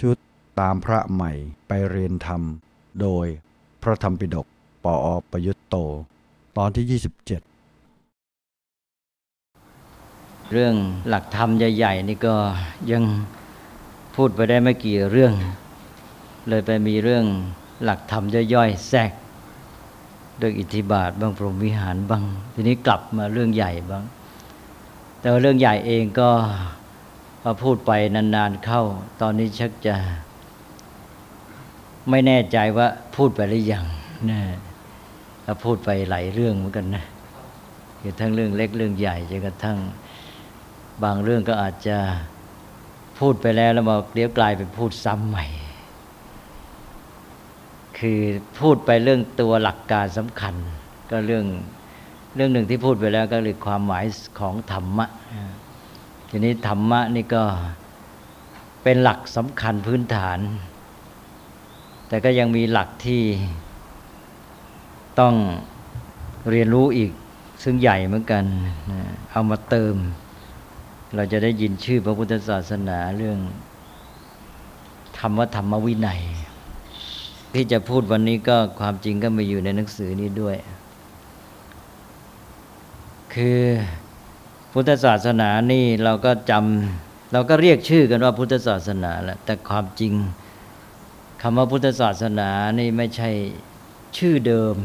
ชุดตามพระใหม่ไปเรียนธรรม โดยพระธรรมปิฎกปออประยุตโต ตอนที่ 27 เรื่องหลักธรรมใหญ่ ๆ นี่ก็ยังพูดไปได้ไม่กี่เรื่อง เลยไปมีเรื่องหลักธรรมย่อยๆแทรกเรื่องอิทธิบาทบ้างพรหมวิหารบ้าง ทีนี้กลับมาเรื่องใหญ่บ้าง แต่ว่าเรื่องใหญ่เองก็ พอพูดไปนานๆเข้า ตอนนี้ชักจะ ไม่แน่ใจว่าพูดไปหรือยังนะถ้าพูดไปหลายเรื่องเหมือนกันนะคือทั้งเรื่องเล็กเรื่องใหญ่จนกระทั่งบางเรื่องก็อาจจะพูดไปแล้วแล้วมาเดี๋ยวกลายเป็นพูดซ้ำใหม่ คือพูดไปเรื่องตัวหลักการสำคัญ ก็เรื่องเรื่องหนึ่งที่พูดไปแล้วก็คือความหมายของธรรมะ ทีนี้ธรรมะนี่ก็เป็นหลักสำคัญพื้นฐาน แต่ก็ยังมีหลักที่ต้องเรียนรู้อีกซึ่งใหญ่เหมือนกัน เอามาเติม เราจะได้ยินชื่อพระพุทธศาสนาเรื่องธรรมธรรมวินัย ที่จะพูดวันนี้ก็ความจริงก็มีอยู่ในหนังสือนี้ด้วย คือ พุทธศาสนานี่เราก็จำเราก็เรียกชื่อกันว่าพุทธศาสนาแหละแต่ความจริงคำว่าพุทธศาสนานี่ไม่ใช่ชื่อเดิม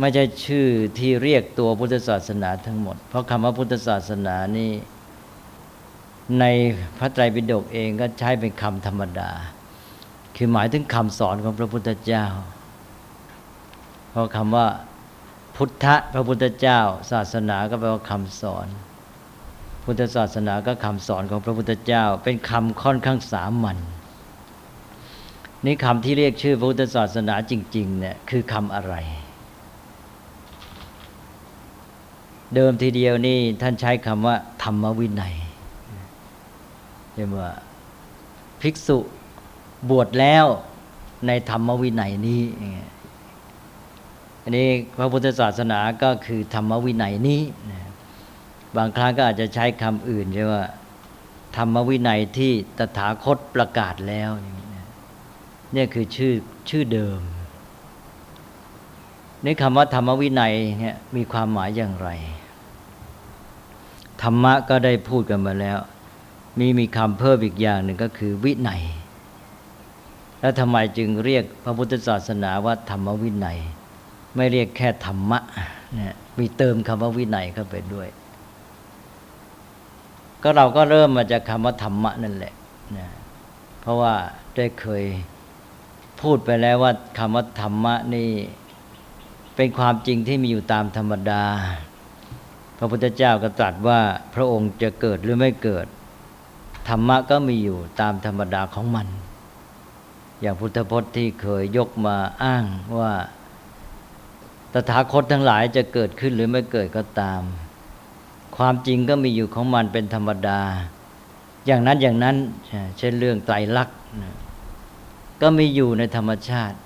ไม่ใช่ชื่อที่เรียกตัวพุทธศาสนาทั้งหมด เพราะคำว่าพุทธศาสนานี่ในพระไตรปิฎกเองก็ใช้เป็นคำธรรมดา คือหมายถึงคำสอนของพระพุทธเจ้า เพราะคำว่า พุทธะพระพุทธเจ้า ศาสนาก็แปลว่าคำสอน พุทธศาสนาก็คำสอนของพระพุทธเจ้า เป็นคำค่อนข้างสามัญนี่คำที่เรียกชื่อพุทธศาสนาจริงๆเนี่ยคือคำอะไร เดิมทีเดียวนี่ท่านใช้คำว่า ธรรมวินัยเรียกว่าภิกษุบวชแล้วในธรรมวินัยนี้ อันนี้พระพุทธศาสนาก็คือธรรมวินัยนี้บางครั้งก็อาจจะใช้คำอื่นใช่ว่า ธรรมวินัยที่ตถาคตประกาศแล้วเนี่ยคือชื่อชื่อเดิมนี่คำว่าธรรมวินัยเนี่ยมีความหมายอย่างไร ธรรมะก็ได้พูดกันมาแล้ว มีมีคำเพิ่มอีกอย่างหนึ่งก็คือวินัย แล้วทำไมจึงเรียกพระพุทธศาสนาว่าธรรมวินัย ไม่เรียกแค่ธรรมะเนี่ยมีเติมคำว่าวินัยเข้าไปด้วย ก็เราก็เริ่มมาจากคำว่าธรรมะนั่นแหละนะเพราะว่าได้เคยพูดไปแล้วว่าคำว่าธรรมะนี่เป็นความจริงที่มีอยู่ตามธรรมดา พระพุทธเจ้าก็ตรัสว่าพระองค์จะเกิดหรือไม่เกิด ธรรมะก็มีอยู่ตามธรรมดาของมัน อย่างพุทธพจน์ที่เคยยกมาอ้างว่า ตถาคตทั้งหลายจะเกิดขึ้นหรือไม่เกิดก็ตาม ความจริงก็มีอยู่ของมันเป็นธรรมดา อย่างนั้นอย่างนั้นเช่นเรื่องไตรลักษณ์ก็มีอยู่ในธรรมชาติ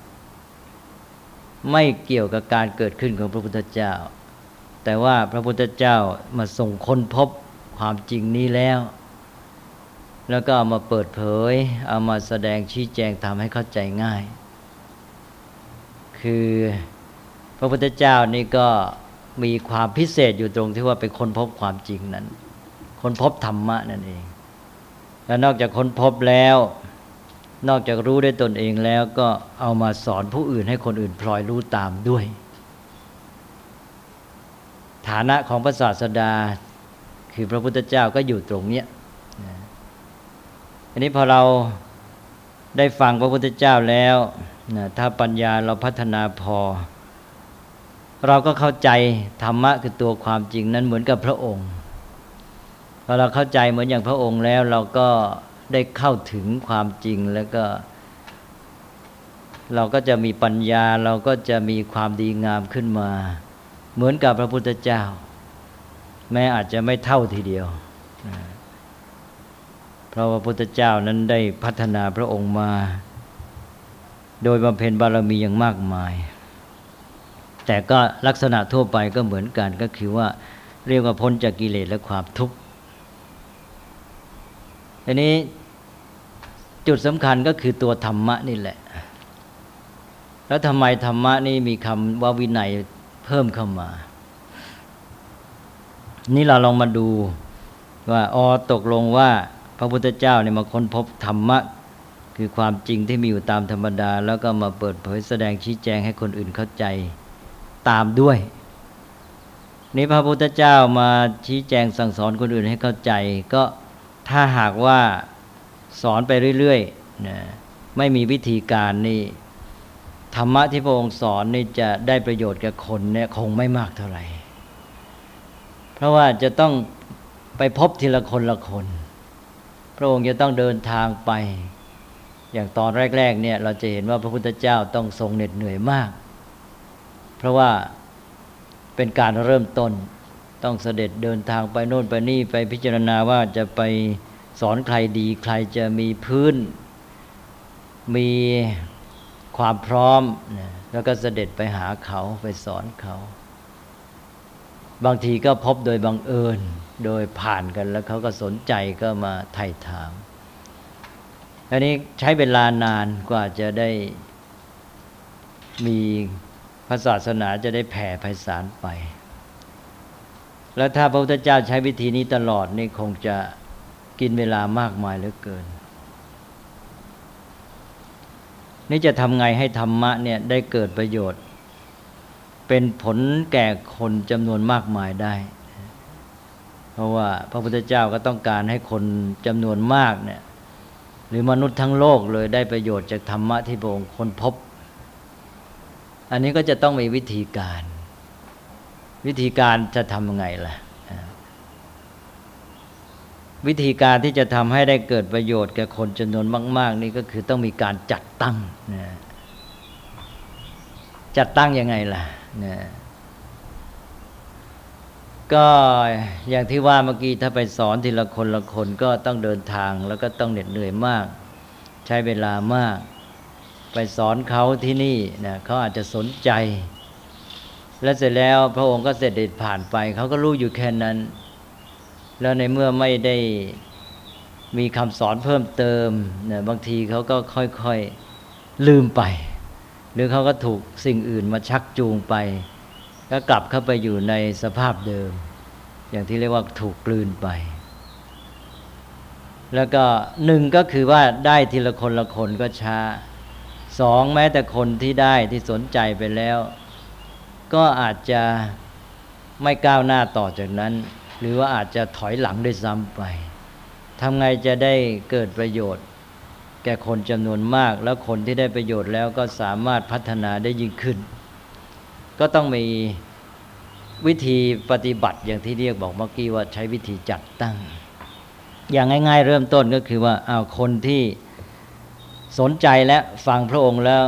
ไม่เกี่ยวกับการเกิดขึ้นของพระพุทธเจ้า แต่ว่าพระพุทธเจ้ามาส่งค้นพบความจริงนี้แล้ว แล้วก็เอามาเปิดเผย เอามาแสดงชี้แจงทำให้เข้าใจง่าย คือ ระพุทธเจ้านี่ก็มีความพิเศษอยู่ตรงที่ว่าไปค้นพบความจริงนั้น คนพบธรรมะนั่นเอง แล้วนอกจากคนพบแล้ว นอกจากรู้ได้ตนเองแล้วก็เอามาสอนผู้อื่นให้คนอื่นพลอยรู้ตามด้วย ฐานะของพระศาสดาคือพระพุทธเจ้าก็อยู่ตรงเนี้ยอันนี้พอเราได้ฟังพระพุทธเจ้าแล้ว ถ้าปัญญาเราพัฒนาพอ เราก็เข้าใจธรรมะคือตัวความจริงนั้นเหมือนกับพระองค์พอเราเข้าใจเหมือนอย่างพระองค์แล้ว เราก็ได้เข้าถึงความจริงแล้วก็ เราก็จะมีปัญญาเราก็จะมีความดีงามขึ้นมา เหมือนกับพระพุทธเจ้า แม้อาจจะไม่เท่าทีเดียวเพราะว่าพระพุทธเจ้านั้นได้พัฒนาพระองค์มา โดยบำเพ็ญบารมีอย่างมากมาย แต่ก็ลักษณะทั่วไปก็เหมือนกันก็คือว่าเรียกว่าพ้นจากกิเลสและความทุกข์ทีนี้จุดสำคัญก็คือตัวธรรมะนี่แหละ แล้วทำไมธรรมะนี่มีคำว่าวินัยเพิ่มเข้ามา นี่เราลองมาดูว่าอ๋อตกลงว่าพระพุทธเจ้าเนี่ยมาค้นพบธรรมะ คือความจริงที่มีอยู่ตามธรรมดา แล้วก็มาเปิดเผยแสดงชี้แจงให้คนอื่นเข้าใจ ตามด้วยนี่พระพุทธเจ้ามาชี้แจงสั่งสอนคนอื่นให้เข้าใจ ก็ถ้าหากว่าสอนไปเรื่อยๆนะไม่มีวิธีการนี่ธรรมะที่พระองค์สอนนี่จะได้ประโยชน์กับคนเนี่ยคงไม่มากเท่าไหร่ เพราะว่าจะต้องไปพบทีละคนละคน พระองค์จะต้องเดินทางไป อย่างตอนแรกๆเนี่ยเราจะเห็นว่าพระพุทธเจ้าต้องทรงเหน็ดเหนื่อยมาก ราะว่าเป็นการเริ่มต้นต้องเสด็จเดินทางไปโน่นไปนี่ไปพิจารณาว่าจะไปสอนใครดีใครจะมีพื้น มีความพร้อม แล้วก็เสด็จไปหาเขาไปสอนเขา บางทีก็พบโดยบังเอิญโดยผ่านกันแล้วเขาก็สนใจก็มาไถ่ถามอันนี้ใช้เวลานานกว่าจะได้มี พระศาสนาจะได้แผ่ไพศาลไป แล้วถ้าพระพุทธเจ้าใช้วิธีนี้ตลอดนี่คงจะกินเวลามากมายเหลือเกิน นี่จะทำไงให้ธรรมะเนี่ยได้เกิดประโยชน์ เป็นผลแก่คนจำนวนมากมายได้ เพราะว่าพระพุทธเจ้าก็ต้องการให้คนจำนวนมากเนี่ยหรือมนุษย์ทั้งโลกเลยได้ประโยชน์จากธรรมะที่พระองค์ค้นพบ อันนี้ก็จะต้องมีวิธีการ วิธีการจะทำยังไงล่ะ วิธีการที่จะทำให้ได้เกิดประโยชน์แก่คนจำนวนมาก ๆ นี่ก็คือต้องมีการจัดตั้งนะจัดตั้งยังไงล่ะนะก็อย่างที่ว่าเมื่อกี้ถ้าไปสอนทีละคนละคนก็ต้องเดินทางแล้วก็ต้องเหน็ดเหนื่อยมาก ใช้เวลามาก ไปสอนเขาที่นี่นะเขาอาจจะสนใจ และเสร็จแล้วพระองค์ก็เสด็จผ่านไป เขาก็รู้อยู่แค่นั้น แล้วในเมื่อไม่ได้มีคำสอนเพิ่มเติมนี่ยบางทีเขาก็ค่อยๆลืมไป หรือเขาก็ถูกสิ่งอื่นมาชักจูงไป ก็กลับเข้าไปอยู่ในสภาพเดิม อย่างที่เรียกว่าถูกกลืนไป แล้วก็หนึ่งก็คือว่าได้ทีละคนละคนก็ช้า สองแม้แต่คนที่ได้ที่สนใจไปแล้ว ก็อาจจะไม่ก้าวหน้าต่อจากนั้น หรือว่าอาจจะถอยหลังด้วยซ้ำไปทำไงจะได้เกิดประโยชน์ แก่คนจำนวนมาก แล้วคนที่ได้ประโยชน์แล้วก็สามารถพัฒนาได้ยิ่งขึ้น ก็ต้องมีวิธีปฏิบัติอย่างที่เรียกบอกเมื่อกี้ว่าใช้วิธีจัดตั้ง อย่างง่าย ๆ เริ่มต้นก็คือว่าเอาคนที่ สนใจและฟังพระองค์แล้ว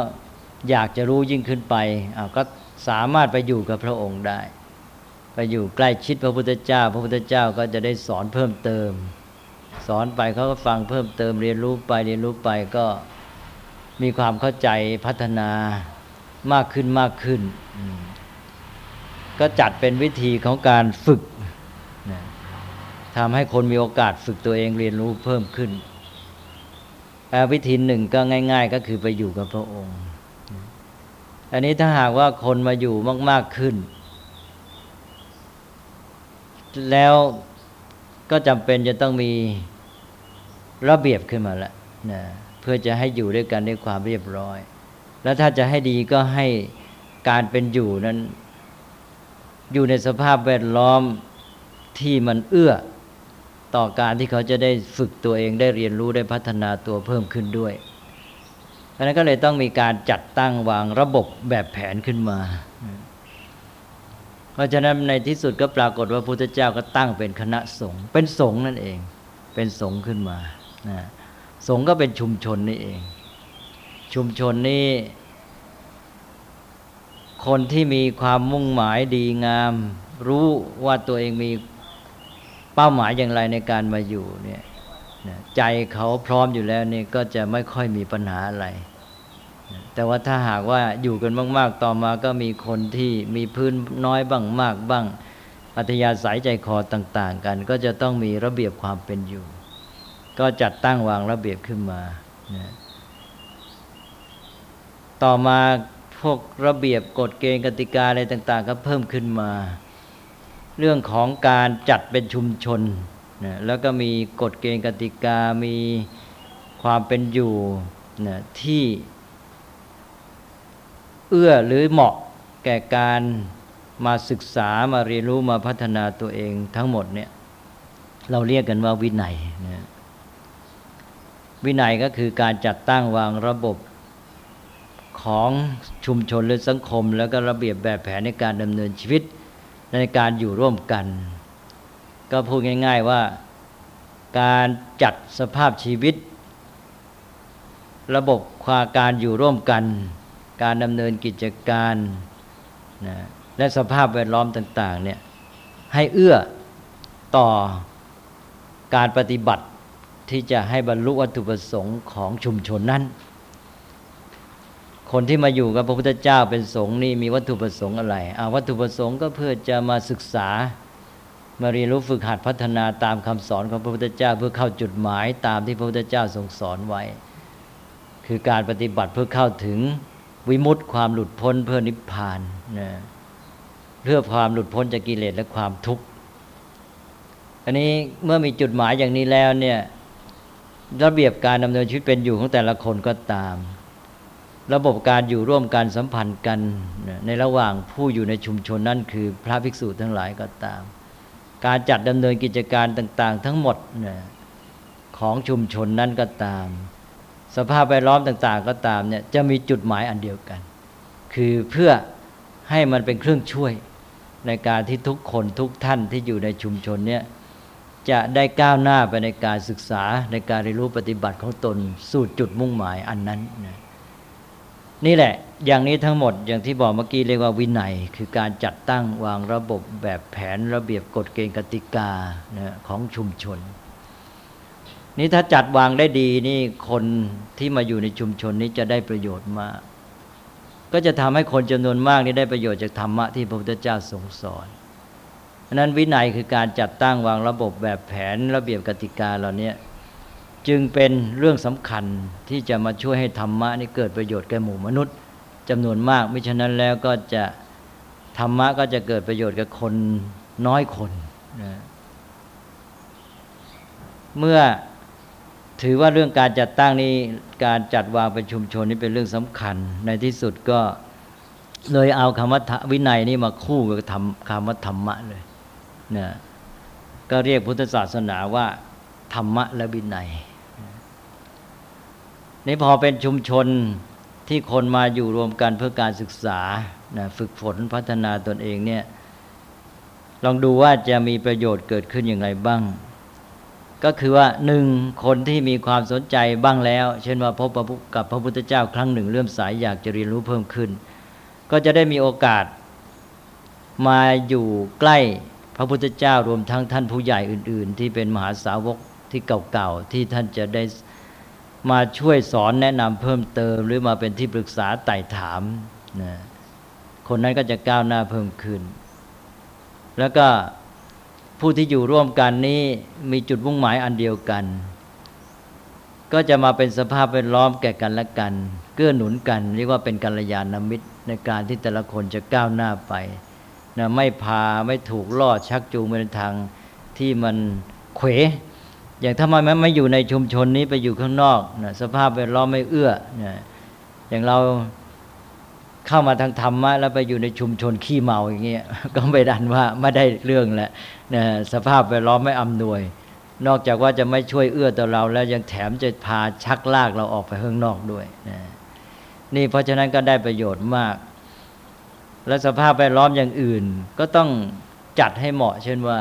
อยากจะรู้ยิ่งขึ้นไปก็สามารถไปอยู่กับพระองค์ได้ ไปอยู่ใกล้ชิดพระพุทธเจ้า พระพุทธเจ้าก็จะได้สอนเพิ่มเติม สอนไปเขาก็ฟังเพิ่มเติมเรียนรู้ไปเรียนรู้ไปก็มีความเข้าใจพัฒนามากขึ้นมากขึ้น ก็จัดเป็นวิธีของการฝึกทำให้คนมีโอกาสฝึกตัวเองเรียนรู้เพิ่มขึ้น วิธีหนึ่งก็ง่าย ๆ ก็คือไปอยู่กับพระองค์ อันนี้ถ้าหากว่าคนมาอยู่มาก ๆขึ้น แล้วก็จำเป็นจะต้องมีระเบียบขึ้นมาล้วนะเพื่อจะให้อยู่ด้วยกันด้วยความเรียบร้อย แล้วถ้าจะให้ดีก็ให้การเป็นอยู่นั้น อยู่ในสภาพแวดล้อมที่มันเอื้อ ต่อการที่เขาจะได้ฝึกตัวเองได้เรียนรู้ได้พัฒนาตัวเพิ่มขึ้นด้วยเพราะนั้นก็เลยต้องมีการจัดตั้งวางระบบแบบแผนขึ้นมา เพราะฉะนั้นในที่สุดก็ปรากฏว่าพุทธเจ้าก็ตั้งเป็นคณะสงฆ์เป็นสงฆ์นั่นเอง เป็นสงฆ์ขึ้นมานะสงฆ์ก็เป็นชุมชนนี่เอง ชุมชนนี้คนที่มีความมุ่งหมายดีงาม รู้ว่าตัวเองมี เป้าหมายอย่างไรในการมาอยู่เนี่ยใจเขาพร้อมอยู่แล้วนี่ก็จะไม่ค่อยมีปัญหาอะไร แต่ว่าถ้าหากว่าอยู่กันมาก ๆ ต่อมาก็มีคนที่มีพื้นน้อยบ้างมากบ้างอัธยาศัยใจคอต่าง ๆ กัน ก็จะต้องมีระเบียบความเป็นอยู่ ก็จัดตั้งวางระเบียบขึ้นมานะต่อมาพวกระเบียบกฎเกณฑ์กติกาอะไรต่าง ๆ ก็เพิ่มขึ้นมา เรื่องของการจัดเป็นชุมชนนะแล้วก็มีกฎเกณฑ์กติกา มีความเป็นอยู่นะที่เอื้อหรือเหมาะแก่การมาศึกษามาเรียนรู้มาพัฒนาตัวเองทั้งหมดเนี่ยเราเรียกกันว่าวินัยนะวินัยก็คือการจัดตั้งวางระบบของชุมชนหรือสังคม แล้วก็ระเบียบแบบแผนในการดำเนินชีวิต ในการอยู่ร่วมกัน ก็พูดง่าย ๆว่าการจัดสภาพชีวิต ระบบความการอยู่ร่วมกัน การดำเนินกิจการนะและสภาพแวดล้อมต่าง ๆ เนี่ยให้เอื้อต่อการปฏิบัติที่จะให้บรรลุวัตถุประสงค์ของชุมชนนั้น คนที่มาอยู่กับพระพุทธเจ้าเป็นสงฆ์นี่มีวัตถุประสงค์อะไรอาวัตถุประสงค์ก็เพื่อจะมาศึกษา มาเรียนรู้ฝึกหัดพัฒนาตามคำสอนของพระพุทธเจ้า เพื่อเข้าจุดหมายตามที่พระพุทธเจ้าทรงสอนไว้ คือการปฏิบัติเพื่อเข้าถึงวิมุตติความหลุดพ้นเพื่อนิพพานนะเพื่อความหลุดพ้นจากกิเลสและความทุกข์อันนี้เมื่อมีจุดหมายอย่างนี้แล้วเนี่ยระเบียบการดำเนินชีวิตเป็นอยู่ของแต่ละคนก็ตาม ระบบการอยู่ร่วมกันสัมพันธ์กันในระหว่างผู้อยู่ในชุมชนนั่นคือพระภิกษุทั้งหลายก็ตาม การจัดดำเนินกิจการต่าง ๆ ทั้งหมดของชุมชนนั้นก็ตาม สภาพแวดล้อมต่าง ๆ ก็ตามเนี่ยจะมีจุดหมายอันเดียวกัน คือเพื่อให้มันเป็นเครื่องช่วยในการที่ทุกคนทุกท่านที่อยู่ในชุมชนเนี่ยจะได้ก้าวหน้าไปในการศึกษาในการเรียนรู้ปฏิบัติของตนสู่จุดมุ่งหมายอันนั้นนะ นี่แหละ อย่างนี้ทั้งหมดอย่างที่บอกเมื่อกี้เรียกว่าวินัย คือการจัดตั้งวางระบบแบบแผนระเบียบกฎเกณฑ์กติกาของชุมชน นี่ถ้าจัดวางได้ดีนี่คนที่มาอยู่ในชุมชนนี้จะได้ประโยชน์มาก ก็จะทำให้คนจำนวนมากนี่ได้ประโยชน์จากธรรมะที่พระพุทธเจ้าทรงสอนอันนั้นวินัยคือการจัดตั้งวางระบบแบบแผนระเบียบกติกาเหล่านี้ จึงเป็นเรื่องสำคัญที่จะมาช่วยให้ธรรมะนี่เกิดประโยชน์แก่หมู่มนุษย์จำนวนมากมิฉะนั้นแล้วก็จะธรรมะก็จะเกิดประโยชน์กับคนน้อยคนนะเมื่อถือว่าเรื่องการจัดตั้งนี้การจัดวางเป็นชุมชนนี่เป็นเรื่องสำคัญ ในที่สุดก็เลยเอาคำว่าวินัยนี่มาคู่กับธรรมคำว่าธรรมะเลยนะก็เรียกพุทธศาสนาว่า ธรรมะและวินัย นี่พอเป็นชุมชนที่คนมาอยู่รวมกันเพื่อการศึกษานะฝึกฝนพัฒนาตนเองเนี่ยลองดูว่าจะมีประโยชน์เกิดขึ้นอย่างไรบ้าง ก็คือว่าหนึ่งคนที่มีความสนใจบ้างแล้ว เช่นว่าพบกับพระพุทธเจ้าครั้งหนึ่งเรื่มสายอยากจะเรียนรู้เพิ่มขึ้น ก็จะได้มีโอกาสมาอยู่ใกล้พระพุทธเจ้ารวมทั้งท่านผู้ใหญ่อื่น ๆ ที่เป็นมหาสาวกที่เก่าๆที่ท่านจะได้ มาช่วยสอนแนะนำเพิ่มเติม หรือมาเป็นที่ปรึกษาไต่ถามนะคนนั้นก็จะก้าวหน้าเพิ่มขึ้น แล้วก็ผู้ที่อยู่ร่วมกันนี้มีจุดมุ่งหมายอันเดียวกัน ก็จะมาเป็นสภาพแวดล้อมแก่กันและกัน เกื้อหนุนกัน เรียกว่าเป็นกัลยาณมิตรในการที่แต่ละคนจะก้าวหน้าไปนะไม่พาไม่ถูกล่อชักจูงไปในทางที่มันเขว อย่างถ้ามันไม่อยู่ในชุมชนนี้ไปอยู่ข้างนอกนะสภาพแวดล้อมไม่เอื้อนะอย่างเราเข้ามาทางธรรมะแล้วไปอยู่ในชุมชนขี้เมาอย่างเงี้ยก็ไม่ดันว่าไม่ได้เรื่องแหละนะสภาพแวดล้อมไม่อำนวย นอกจากว่าจะไม่ช่วยเอื้อต่อเรา แล้วยังแถมจะพาชักลากเราออกไปข้างนอกด้วยนะนี่เพราะฉะนั้นก็ได้ประโยชน์มาก และสภาพแวดล้อมอย่างอื่นก็ต้องจัดให้เหมาะ เช่นว่า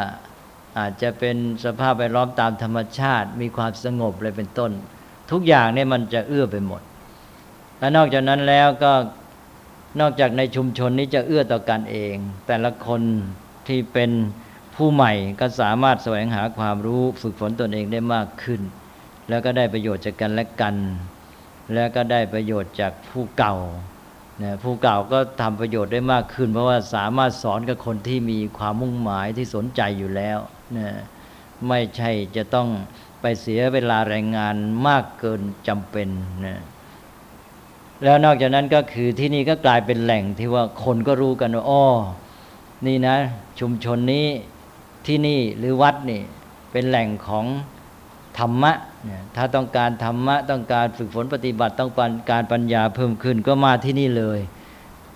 อาจจะเป็นสภาพแวดล้อมตามธรรมชาติ มีความสงบอะไรเป็นต้น ทุกอย่างเนี่ยมันจะเอื้อไปหมด และนอกจากนั้นแล้วก็นอกจากในชุมชนนี้จะเอื้อต่อกันเอง แต่ละคนที่เป็นผู้ใหม่ก็สามารถแสวงหาความรู้ฝึกฝนตนเองได้มากขึ้น แล้วก็ได้ประโยชน์จากกันและกัน แล้วก็ได้ประโยชน์จากผู้เก่านะผู้เก่าก็ทำประโยชน์ได้มากขึ้น เพราะว่าสามารถสอนกับคนที่มีความมุ่งหมายที่สนใจอยู่แล้ว นะไม่ใช่จะต้องไปเสียเวลาแรงงานมากเกินจำเป็นนะแล้วนอกจากนั้นก็คือที่นี่ก็กลายเป็นแหล่งที่ว่าคนก็รู้กันว่าอ้อนี่นะ ชุมชนนี้ที่นี่หรือวัดนี่เป็นแหล่งของธรรมะถ้าต้องการธรรมะ ต้องการฝึกฝนปฏิบัติต้องการปัญญาเพิ่มขึ้นก็มาที่นี่เลย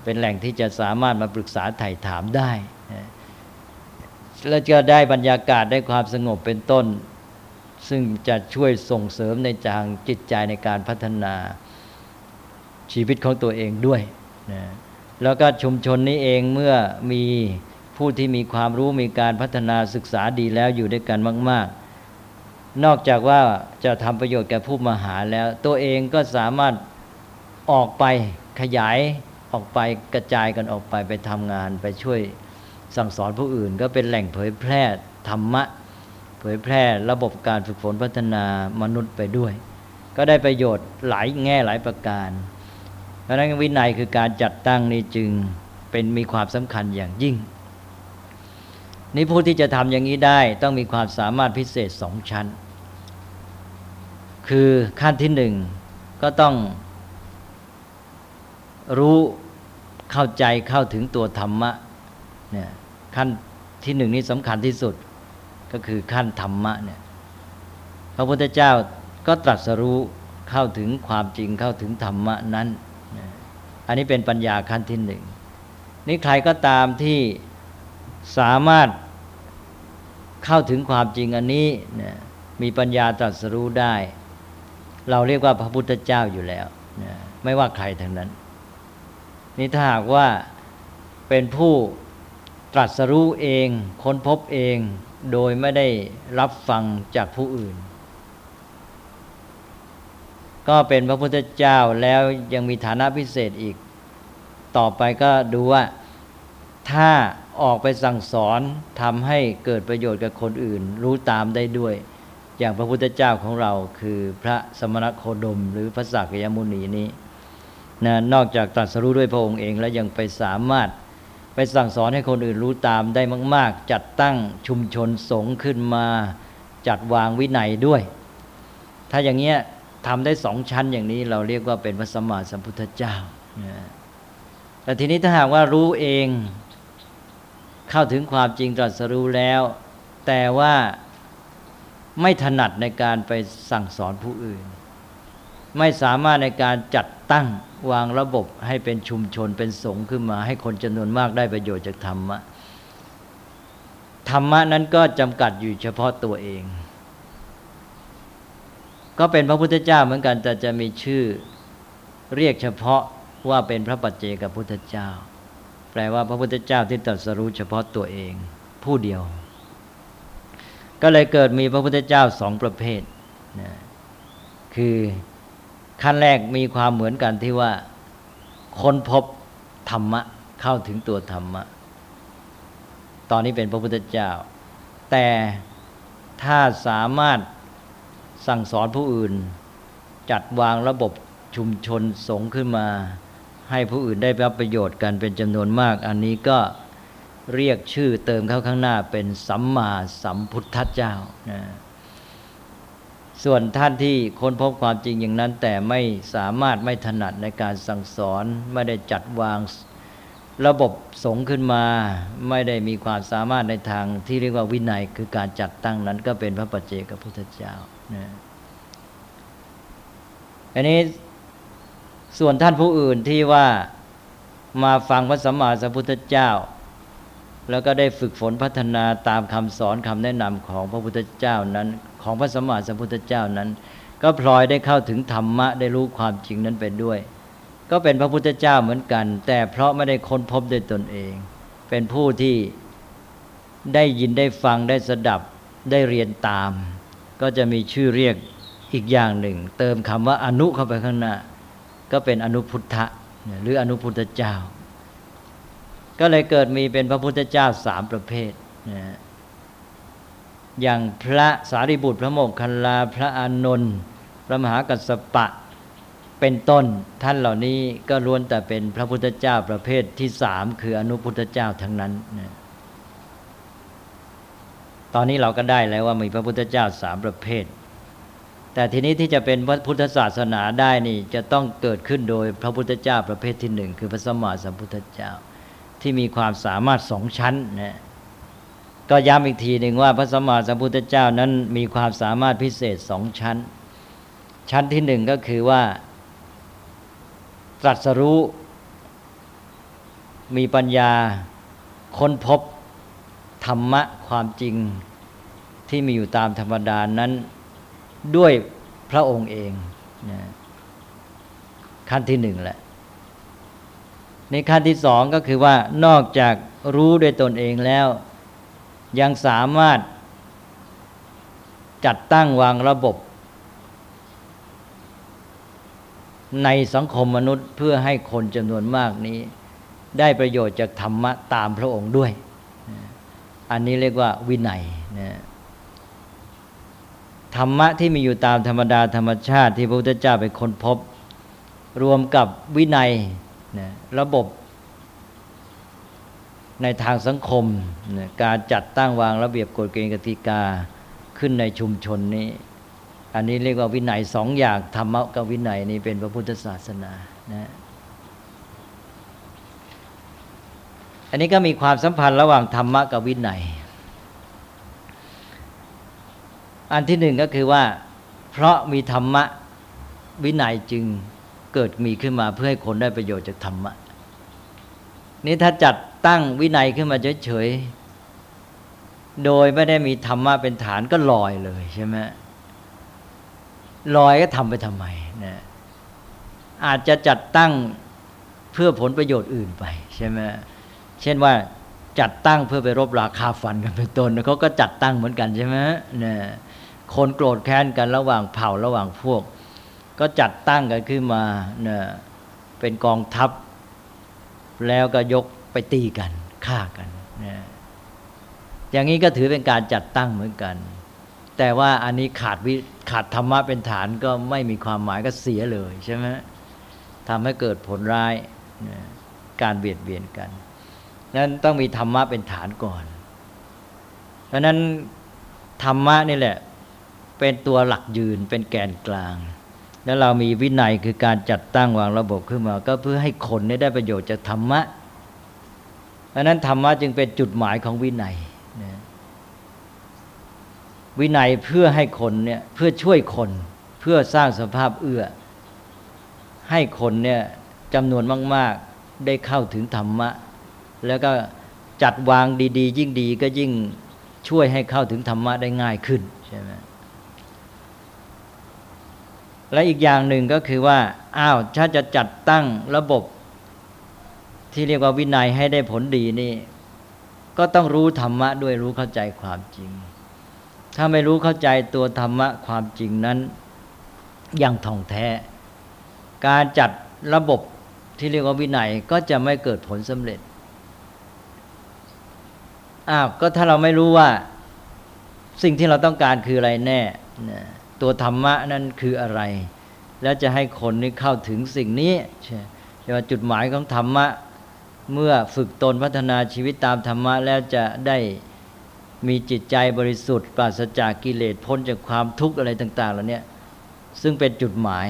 เป็นแหล่งที่จะสามารถมาปรึกษาไถ่ถามได้ แล้วจะได้บรรยากาศได้ความสงบเป็นต้น ซึ่งจะช่วยส่งเสริมในทางจิตใจในการพัฒนาชีวิตของตัวเองด้วยนะแล้วก็ชุมชนนี้เองเมื่อมีผู้ที่มีความรู้มีการพัฒนาศึกษาดีแล้วอยู่ด้วยกันมาก ๆ นอกจากว่าจะทำประโยชน์แก่ผู้มาหาแล้ว ตัวเองก็สามารถออกไปขยายออกไปกระจายกันออกไปไปทำงานไปช่วย สั่งสอนผู้อื่น ก็เป็นแหล่งเผยแพร่ธรรมะ เผยแพร่ระบบการฝึกฝนพัฒนามนุษย์ไปด้วย ก็ได้ประโยชน์หลายแง่หลายประการ เพราะนั้นวินัยคือการจัดตั้งนี้จึงเป็นมีความสำคัญอย่างยิ่งนี่ผู้ที่จะทำอย่างนี้ได้ต้องมีความสามารถพิเศษสองชั้น คือขั้นที่หนึ่งก็ต้องรู้เข้าใจเข้าถึงตัวธรรมะ เนี่ยขั้นที่หนึ่งนี้สำคัญที่สุดก็คือขั้นธรรมะเนี่ยพระพุทธเจ้าก็ตรัสรู้เข้าถึงความจริงเข้าถึงธรรมะนั้น อันนี้เป็นปัญญาขั้นที่หนึ่งนี่ใครก็ตามที่สามารถเข้าถึงความจริงอันนี้นมีปัญญาตรัสรู้ได้ เราเรียกว่าพระพุทธเจ้าอยู่แล้วนะไม่ว่าใครทั้งนั้น นี่ถ้าหากว่าเป็นผู้ ตรัสรู้เองค้นพบเองโดยไม่ได้รับฟังจากผู้อื่น ก็เป็นพระพุทธเจ้าแล้วยังมีฐานะพิเศษอีก ต่อไปก็ดูว่าถ้าออกไปสั่งสอนทำให้เกิดประโยชน์กับคนอื่น รู้ตามได้ด้วย อย่างพระพุทธเจ้าของเราคือพระสมณโคดม หรือพระสักยมุนีนี้นะนอกจากตรัสรู้ด้วยพระองค์เองแล้วยังไปสามารถ ไปสั่งสอนให้คนอื่นรู้ตามได้มาก ๆ จัดตั้งชุมชนสงฆ์ขึ้นมาจัดวางวินัยด้วย ถ้าอย่างเงี้ยทำได้สองชั้นอย่างนี้เราเรียกว่าเป็นพระสัมมาสัมพุทธเจ้า แต่ทีนี้ถ้าหากว่ารู้เองเข้าถึงความจริงตรัสรู้แล้ว แต่ว่าไม่ถนัดในการไปสั่งสอนผู้อื่น ไม่สามารถในการจัดตั้ง วางระบบให้เป็นชุมชนเป็นสงฆ์ขึ้นมา ให้คนจำนวนมากได้ประโยชน์จากธรรมะธรรมะนั้นก็จำกัดอยู่เฉพาะตัวเอง ก็เป็นพระพุทธเจ้าเหมือนกันแต่จะมีชื่อเรียกเฉพาะว่าเป็นพระปัจเจกพุทธเจ้า แปลว่าพระพุทธเจ้าที่ตรัสรู้เฉพาะตัวเอง ผู้เดียว ก็เลยเกิดมีพระพุทธเจ้าสองประเภทนะคือ ขั้นแรกมีความเหมือนกันที่ว่าค้นพบธรรมะเข้าถึงตัวธรรมะ ตอนนี้เป็นพระพุทธเจ้า แต่ถ้าสามารถสั่งสอนผู้อื่น จัดวางระบบชุมชนสงขึ้นมา ให้ผู้อื่นได้รับประโยชน์กันเป็นจำนวนมาก อันนี้ก็เรียกชื่อเติมเข้าข้างหน้าเป็นสัมมาสัมพุทธเจ้านะ ส่วนท่านที่ค้นพบความจริงอย่างนั้น แต่ไม่สามารถไม่ถนัดในการสั่งสอน ไม่ได้จัดวางระบบสงขึ้นมา ไม่ได้มีความสามารถในทางที่เรียกว่าวินัยคือการจัดตั้งนั้นก็เป็นพระปัจเจกพุทธเจ้านะอันนี้ส่วนท่านผู้อื่นที่ว่ามาฟังพระสัมมาสัมพุทธเจ้า แล้วก็ได้ฝึกฝนพัฒนาตามคำสอนคำแนะนำของพระพุทธเจ้านั้น ของพระสมมาสัมพุทธเจ้านั้น ก็พลอยได้เข้าถึงธรรมะได้รู้ความจริงนั้นไปด้วย ก็เป็นพระพุทธเจ้าเหมือนกัน แต่เพราะไม่ได้ค้นพบด้วยตนเอง เป็นผู้ที่ได้ยินได้ฟังได้สดับได้เรียนตาม ก็จะมีชื่อเรียกอีกอย่างหนึ่ง เติมคำว่าอนุเข้าไปข้างหน้า ก็เป็นอนุพุทธะหรืออนุพุทธเจ้า ก็เลยเกิดมีเป็นพระพุทธเจ้าสามประเภทนะ อย่างพระสารีบุตรพระโมกคัลลาพระอานนท์พระมหากัสสปะเป็นต้นท่านเหล่านี้ก็ล้วนแต่เป็นพระพุทธเจ้าประเภทที่สามคืออนุพุทธเจ้าทั้งนั้นนะตอนนี้เราก็ได้แล้วว่ามีพระพุทธเจ้าสามประเภท แต่ทีนี้ที่จะเป็นพระพุทธศาสนาได้นี่จะต้องเกิดขึ้นโดยพระพุทธเจ้าประเภทที่หนึ่งคือพระสมมาสัมพุทธเจ้า ที่มีความสามารถสองชั้นนะ ก็ย้ำอีกทีหนึ่งว่าพระสมมาสัมพุทธเจ้านั้นมีความสามารถพิเศษสองชั้น ชั้นที่หนึ่งก็คือว่า ตรัสรู้ มีปัญญาค้นพบธรรมะความจริงที่มีอยู่ตามธรรมดานั้นด้วยพระองค์เองนะขั้นที่หนึ่งแหละ ในขั้นที่สองก็คือว่านอกจากรู้ด้วยตนเองแล้ว ยังสามารถจัดตั้งวางระบบ ในสังคมมนุษย์เพื่อให้คนจำนวนมากนี้ ได้ประโยชน์จากธรรมะตามพระองค์ด้วย อันนี้เรียกว่าวินัยนะธรรมะที่มีอยู่ตามธรรมดาธรรมชาติที่พระพุทธเจ้าเป็นคนพบ รวมกับวินัยนะระบบ ในทางสังคม การจัดตั้งวางระเบียบกฎเกณฑ์กติกาขึ้นในชุมชนนี้ อันนี้เรียกว่าวินัยสองอย่างธรรมะกับวินัยนี่เป็นพระพุทธศาสนานะอันนี้ก็มีความสัมพันธ์ระหว่างธรรมะกับวินัย อันที่หนึ่งก็คือว่า เพราะมีธรรมะวินัยจึงเกิดมีขึ้นมาเพื่อให้คนได้ประโยชน์จากธรรมะ นี่ถ้าจัด ตั้งวินัยขึ้นมาเฉยๆ โดยไม่ได้มีธรรมะเป็นฐานก็ลอยเลยใช่ไหมลอยก็ทำไปทำไมนะอาจจะจัดตั้งเพื่อผลประโยชน์อื่นไปใช่ไหมเช่นว่าจัดตั้งเพื่อไปรบราคาฟันกันเป็นต้นเขาก็จัดตั้งเหมือนกันใช่ไหมเนี่ยคนโกรธแค้นกันระหว่างเผ่าระหว่างพวก ก็จัดตั้งกันขึ้นมาเนี่ยเป็นกองทัพ แล้วก็ยก ไปตีกันฆ่ากันนี่ยอย่างนี้ก็ถือเป็นการจัดตั้งเหมือนกัน แต่ว่าอันนี้ขาดวิขาดธรรมะเป็นฐานก็ไม่มีความหมายก็เสียเลยใช่ไหมทำให้เกิดผลร้ายการเบียดเบียนกันนั้นต้องมีธรรมะเป็นฐานก่อนเพราะนั้นธรรมะนี่แหละเป็นตัวหลักยืนเป็นแกนกลาง แล้วเรามีวินัยคือการจัดตั้งวางระบบขึ้นมา ก็เพื่อให้คนได้ประโยชน์จากธรรมะ เพราะนั้นธรรมะจึงเป็นจุดหมายของวินัยนะวินัยเพื่อให้คนเนี่ยเพื่อช่วยคนเพื่อสร้างสภาพเอื้อ ให้คนเนี่ยจำนวนมาก ๆได้เข้าถึงธรรมะ แล้วก็จัดวางดี ๆ ยิ่งดีก็ยิ่งช่วยให้เข้าถึงธรรมะได้ง่ายขึ้นใช่ไหมและอีกอย่างหนึ่งก็คือว่าอ้าวถ้าจะจัดตั้งระบบ ที่เรียกว่าวินัยให้ได้ผลดีนี่ ก็ต้องรู้ธรรมะด้วยรู้เข้าใจความจริง ถ้าไม่รู้เข้าใจตัวธรรมะความจริงนั้นยังท่องแท้ การจัดระบบที่เรียกว่าวินัยก็จะไม่เกิดผลสำเร็จอ้าวก็ถ้าเราไม่รู้ว่าสิ่งที่เราต้องการคืออะไรแน่ตัวธรรมะนั้นคืออะไร แล้วจะให้คนนี้เข้าถึงสิ่งนี้ใช่ว่าจุดหมายของธรรมะ เมื่อฝึกตนพัฒนาชีวิตตามธรรมะแล้วจะได้มีจิตใจบริสุทธิ์ ปราศจากกิเลสพ้นจากความทุกข์อะไรต่างๆเหล่านี้ซึ่งเป็นจุดหมาย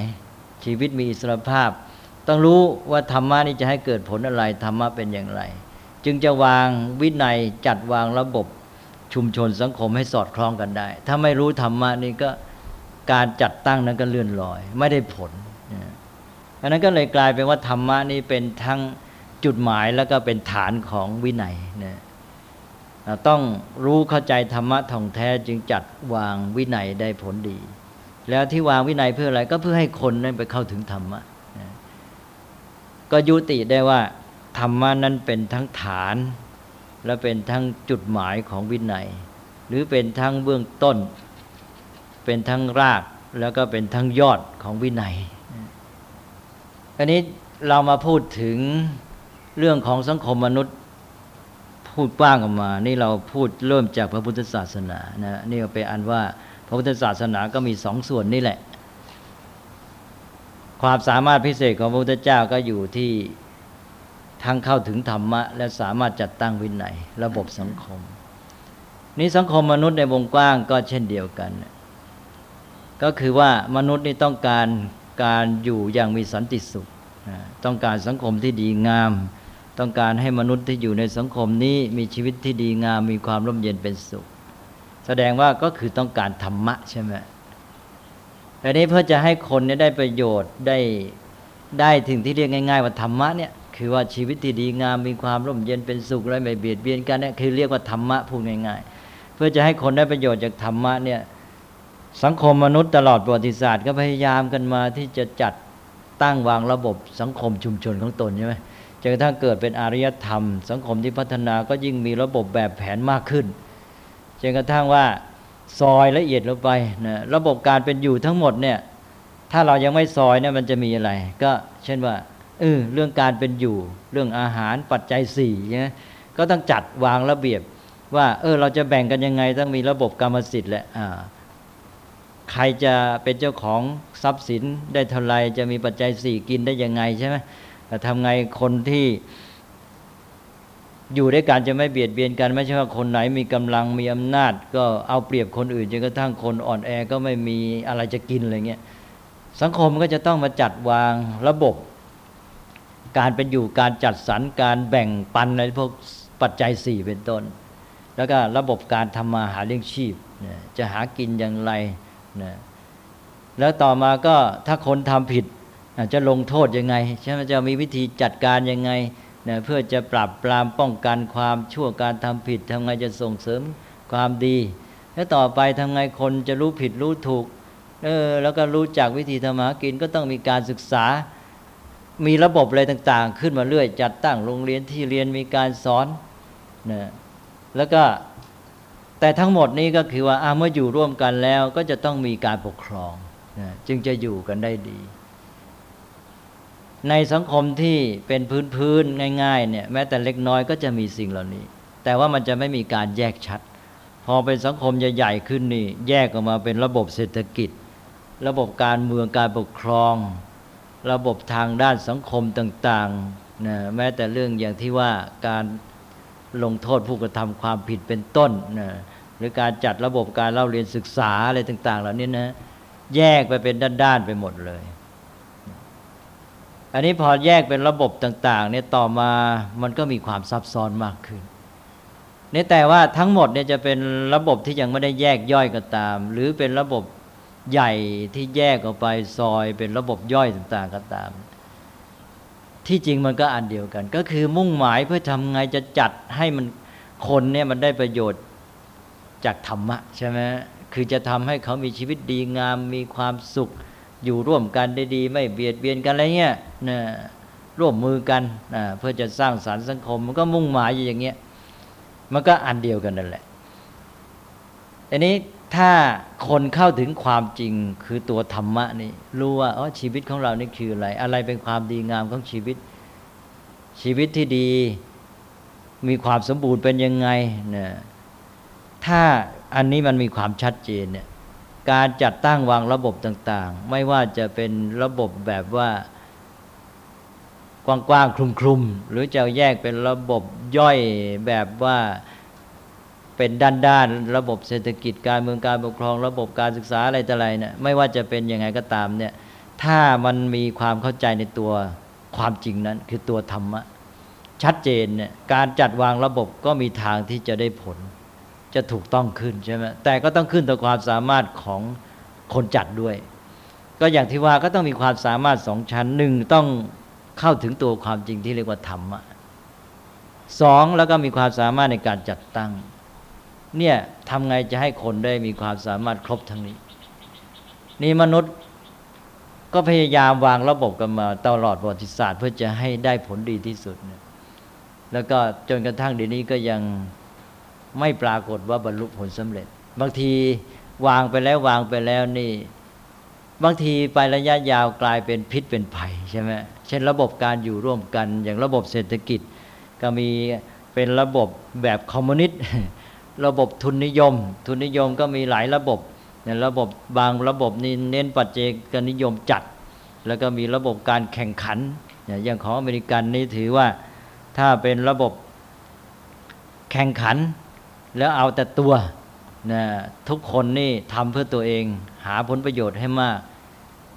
ชีวิตมีอิสรภาพ ต้องรู้ว่าธรรมะนี้จะให้เกิดผลอะไรธรรมะเป็นอย่างไร จึงจะวางวินัยจัดวางระบบชุมชนสังคมให้สอดคล้องกันได้ ถ้าไม่รู้ธรรมะนี่ก็การจัดตั้งนั้นก็เลื่อนลอย ไม่ได้ผลอันนั้นก็เลยกลายเป็นว่าธรรมะนี่เป็นทั้ง จุดหมายแล้วก็เป็นฐานของวินัยนะต้องรู้เข้าใจธรรมะท่องแท้จึงจัดวางวินัยได้ผลดี แล้วที่วางวินัยเพื่ออะไรก็เพื่อให้คนนั้นไปเข้าถึงธรรมะก็ยุติได้ว่าธรรมะนั้นเป็นทั้งฐาน และเป็นทั้งจุดหมายของวินัย หรือเป็นทั้งเบื้องต้น เป็นทั้งรากแล้วก็เป็นทั้งยอดของวินัยอันนี้เรามาพูดถึง เรื่องของสังคมมนุษย์พูดกว้างออกมา นี่เราพูดเริ่มจากพระพุทธศาสนานะนี่ก็เป็นอันว่าพระพุทธศาสนาก็มีสองส่วนนี่แหละ ความสามารถพิเศษของพระพุทธเจ้าก็อยู่ที่ทั้งเข้าถึงธรรมะ และสามารถจัดตั้งวินัยระบบสังคม นี้สังคมมนุษย์ในวงกว้างก็เช่นเดียวกัน ก็คือว่ามนุษย์นี่ต้องการการอยู่อย่างมีสันติสุข ต้องการสังคมที่ดีงาม ต้องการให้มนุษย์ที่อยู่ในสังคมนี้มีชีวิตที่ดีงามมีความร่มเย็นเป็นสุข แสดงว่าก็คือต้องการธรรมะใช่ไหมแต่นี้เพื่อจะให้คนเนี่ยได้ประโยชน์ได้ได้ถึงที่เรียกง่าย ๆ ว่าธรรมะเนี่ยคือว่าชีวิตที่ดีงามมีความร่มเย็นเป็นสุขและไม่เบียดเบียนกันเนี่ยคือเรียกว่าธรรมะพูดง่ายๆ เพื่อจะให้คนได้ประโยชน์จากธรรมะเนี่ยสังคมมนุษย์ตลอดประวัติศาสตร์ก็พยายามกันมาที่จะจัดตั้งวางระบบสังคมชุมชนของตนใช่ไหม จนกระทั่งเกิดเป็นอารยธรรม สังคมที่พัฒนาก็ยิ่งมีระบบแบบแผนมากขึ้นจนกระทั่งว่าซอยละเอียดลงไปนะระบบการเป็นอยู่ทั้งหมดเนี่ย ถ้าเรายังไม่ซอยเนี่ยมันจะมีอะไร ก็เช่นว่าเออเรื่องการเป็นอยู่ เรื่องอาหารปัจจัยสี่เนี่ยก็ต้องจัดวางระเบียบ ว่า เออ เราจะแบ่งกันยังไงต้องมีระบบกรรมสิทธิ์แหละอ่าใครจะเป็นเจ้าของทรัพย์สินได้เท่าไรจะมีปัจจัยสี่กินได้ยังไงใช่ไหม แต่ทำไงคนที่อยู่ด้วยกันจะไม่เบียดเบียนกันไม่ใช่ว่าคนไหนมีกำลังมีอำนาจ ก็เอาเปรียบคนอื่นจนกระทั่งคนอ่อนแอก็ไม่มีอะไรจะกินอะไรเงี้ยสังคมก็จะต้องมาจัดวางระบบ การเป็นอยู่การจัดสรรการแบ่งปันในพวกปัจจัยสี่เป็นต้น แล้วก็ระบบการทำมาหาเลี้ยงชีพจะหากินอย่างไรนะแล้วต่อมาก็ถ้าคนทำผิด จะลงโทษยังไงใช่ไหมจะมีวิธีจัดการยังไงนะเพื่อจะปรับปรามป้องกันความชั่วการทำผิดทำไงจะส่งเสริมความดี แล้วต่อไปทำไงคนจะรู้ผิดรู้ถูกเออแล้วก็รู้จักวิธีทำมากินก็ต้องมีการศึกษา มีระบบอะไรต่าง ๆ ขึ้นมาเรื่อย จัดตั้งโรงเรียนที่เรียนมีการสอนนะแล้วก็แต่ทั้งหมดนี้ก็คือว่าเมื่ออยู่ร่วมกันแล้วก็จะต้องมีการปกครองนะจึงจะอยู่กันได้ดี ในสังคมที่เป็นพื้นพื้นง่าย ๆ เนี่ยแม้แต่เล็กน้อยก็จะมีสิ่งเหล่านี้ แต่ว่ามันจะไม่มีการแยกชัด พอเป็นสังคมใหญ่ๆขึ้นนี่ แยกออกมาเป็นระบบเศรษฐกิจ ระบบการเมืองการปกครอง ระบบทางด้านสังคมต่างๆนะแม้แต่เรื่องอย่างที่ว่าการลงโทษผู้กระทำความผิดเป็นต้นนะหรือการจัดระบบการเล่าเรียนศึกษาอะไรต่าง ๆ เหล่านี้นะแยกไปเป็นด้านๆไปหมดเลย อันนี้พอแยกเป็นระบบต่างๆเนี่ยต่อมามันก็มีความซับซ้อนมากขึ้นนี่แต่ว่าทั้งหมดเนี่ยจะเป็นระบบที่ยังไม่ได้แยกย่อยก็ตาม หรือเป็นระบบใหญ่ที่แยกออกไปซอยเป็นระบบย่อยต่างๆก็ตาม ที่จริงมันก็อันเดียวกัน ก็คือมุ่งหมายเพื่อทำไงจะจัดให้มันคนเนี่ยมันได้ประโยชน์จากธรรมะใช่ไหมคือจะทำให้เขามีชีวิตดีงามมีความสุข อยู่ร่วมกันได้ดี ไม่เบียดเบียนกันอะไรเงี้ยนะร่วมมือกันนะเพื่อจะสร้างสารรค์สังคม มันก็มุ่งหมายอย่างเงี้ยมันก็อันเดียวกันนั่นแหละอันนี้ถ้าคนเข้าถึงความจริงคือตัวธรรมะนี่รู้ว่าอ๋อชีวิตของเรานี่คืออะไร อะไรเป็นความดีงามของชีวิต ชีวิตที่ดีมีความสมบูรณ์เป็นยังไงนี่ยถ้าอันนี้มันมีความชัดเจนเนี่ย การจัดตั้งวางระบบต่าง ๆ ไม่ว่าจะเป็นระบบแบบว่ากว้างๆคลุมๆหรือจะแยกเป็นระบบย่อยแบบว่าเป็นด้านด้านระบบเศรษฐกิจการเมืองการปกครอง ระบบการศึกษาอะไรต่ออะไรเนี่ยไม่ว่าจะเป็นยังไงก็ตามเนี่ยถ้ามันมีความเข้าใจในตัวความจริงนั้น คือตัวธรรมะชัดเจนเนี่ยการจัดวางระบบก็มีทางที่จะได้ผล จะถูกต้องขึ้นใช่ไหมแต่ก็ต้องขึ้นต่อความสามารถของคนจัดด้วย ก็อย่างที่ว่าก็ต้องมีความสามารถสองชั้นหนึ่งต้องเข้าถึงตัวความจริงที่เรียกว่าธรรมะสองแล้วก็มีความสามารถในการจัดตั้ง เนี่ยทำไงจะให้คนได้มีความสามารถครบทั้งนี้ นี่มนุษย์ก็พยายามวางระบบกันมาตลอดประวัติศาสตร์ เพื่อจะให้ได้ผลดีที่สุด แล้วก็จนกระทั่งเดี๋ยวนี้ก็ยัง ไม่ปรากฏว่าบรรลุผลสำเร็จ บางทีวางไปแล้ววางไปแล้วนี่ บางทีไประยะยาวกลายเป็นพิษเป็นภัยใช่ไหมเช่นระบบการอยู่ร่วมกัน อย่างระบบเศรษฐกิจ ก็มีเป็นระบบแบบคอมมิวนิสต์ระบบทุนนิยม ทุนนิยมก็มีหลายระบบเนี่ยระบบบางระบบนี่เน้นปัจเจกนิยมจัด แล้วก็มีระบบการแข่งขัน อย่างของอเมริกันนี่ถือว่าถ้าเป็นระบบแข่งขัน แล้วเอาแต่ตัวนะทุกคนนี่ทำเพื่อตัวเอง หาผลประโยชน์ให้มาก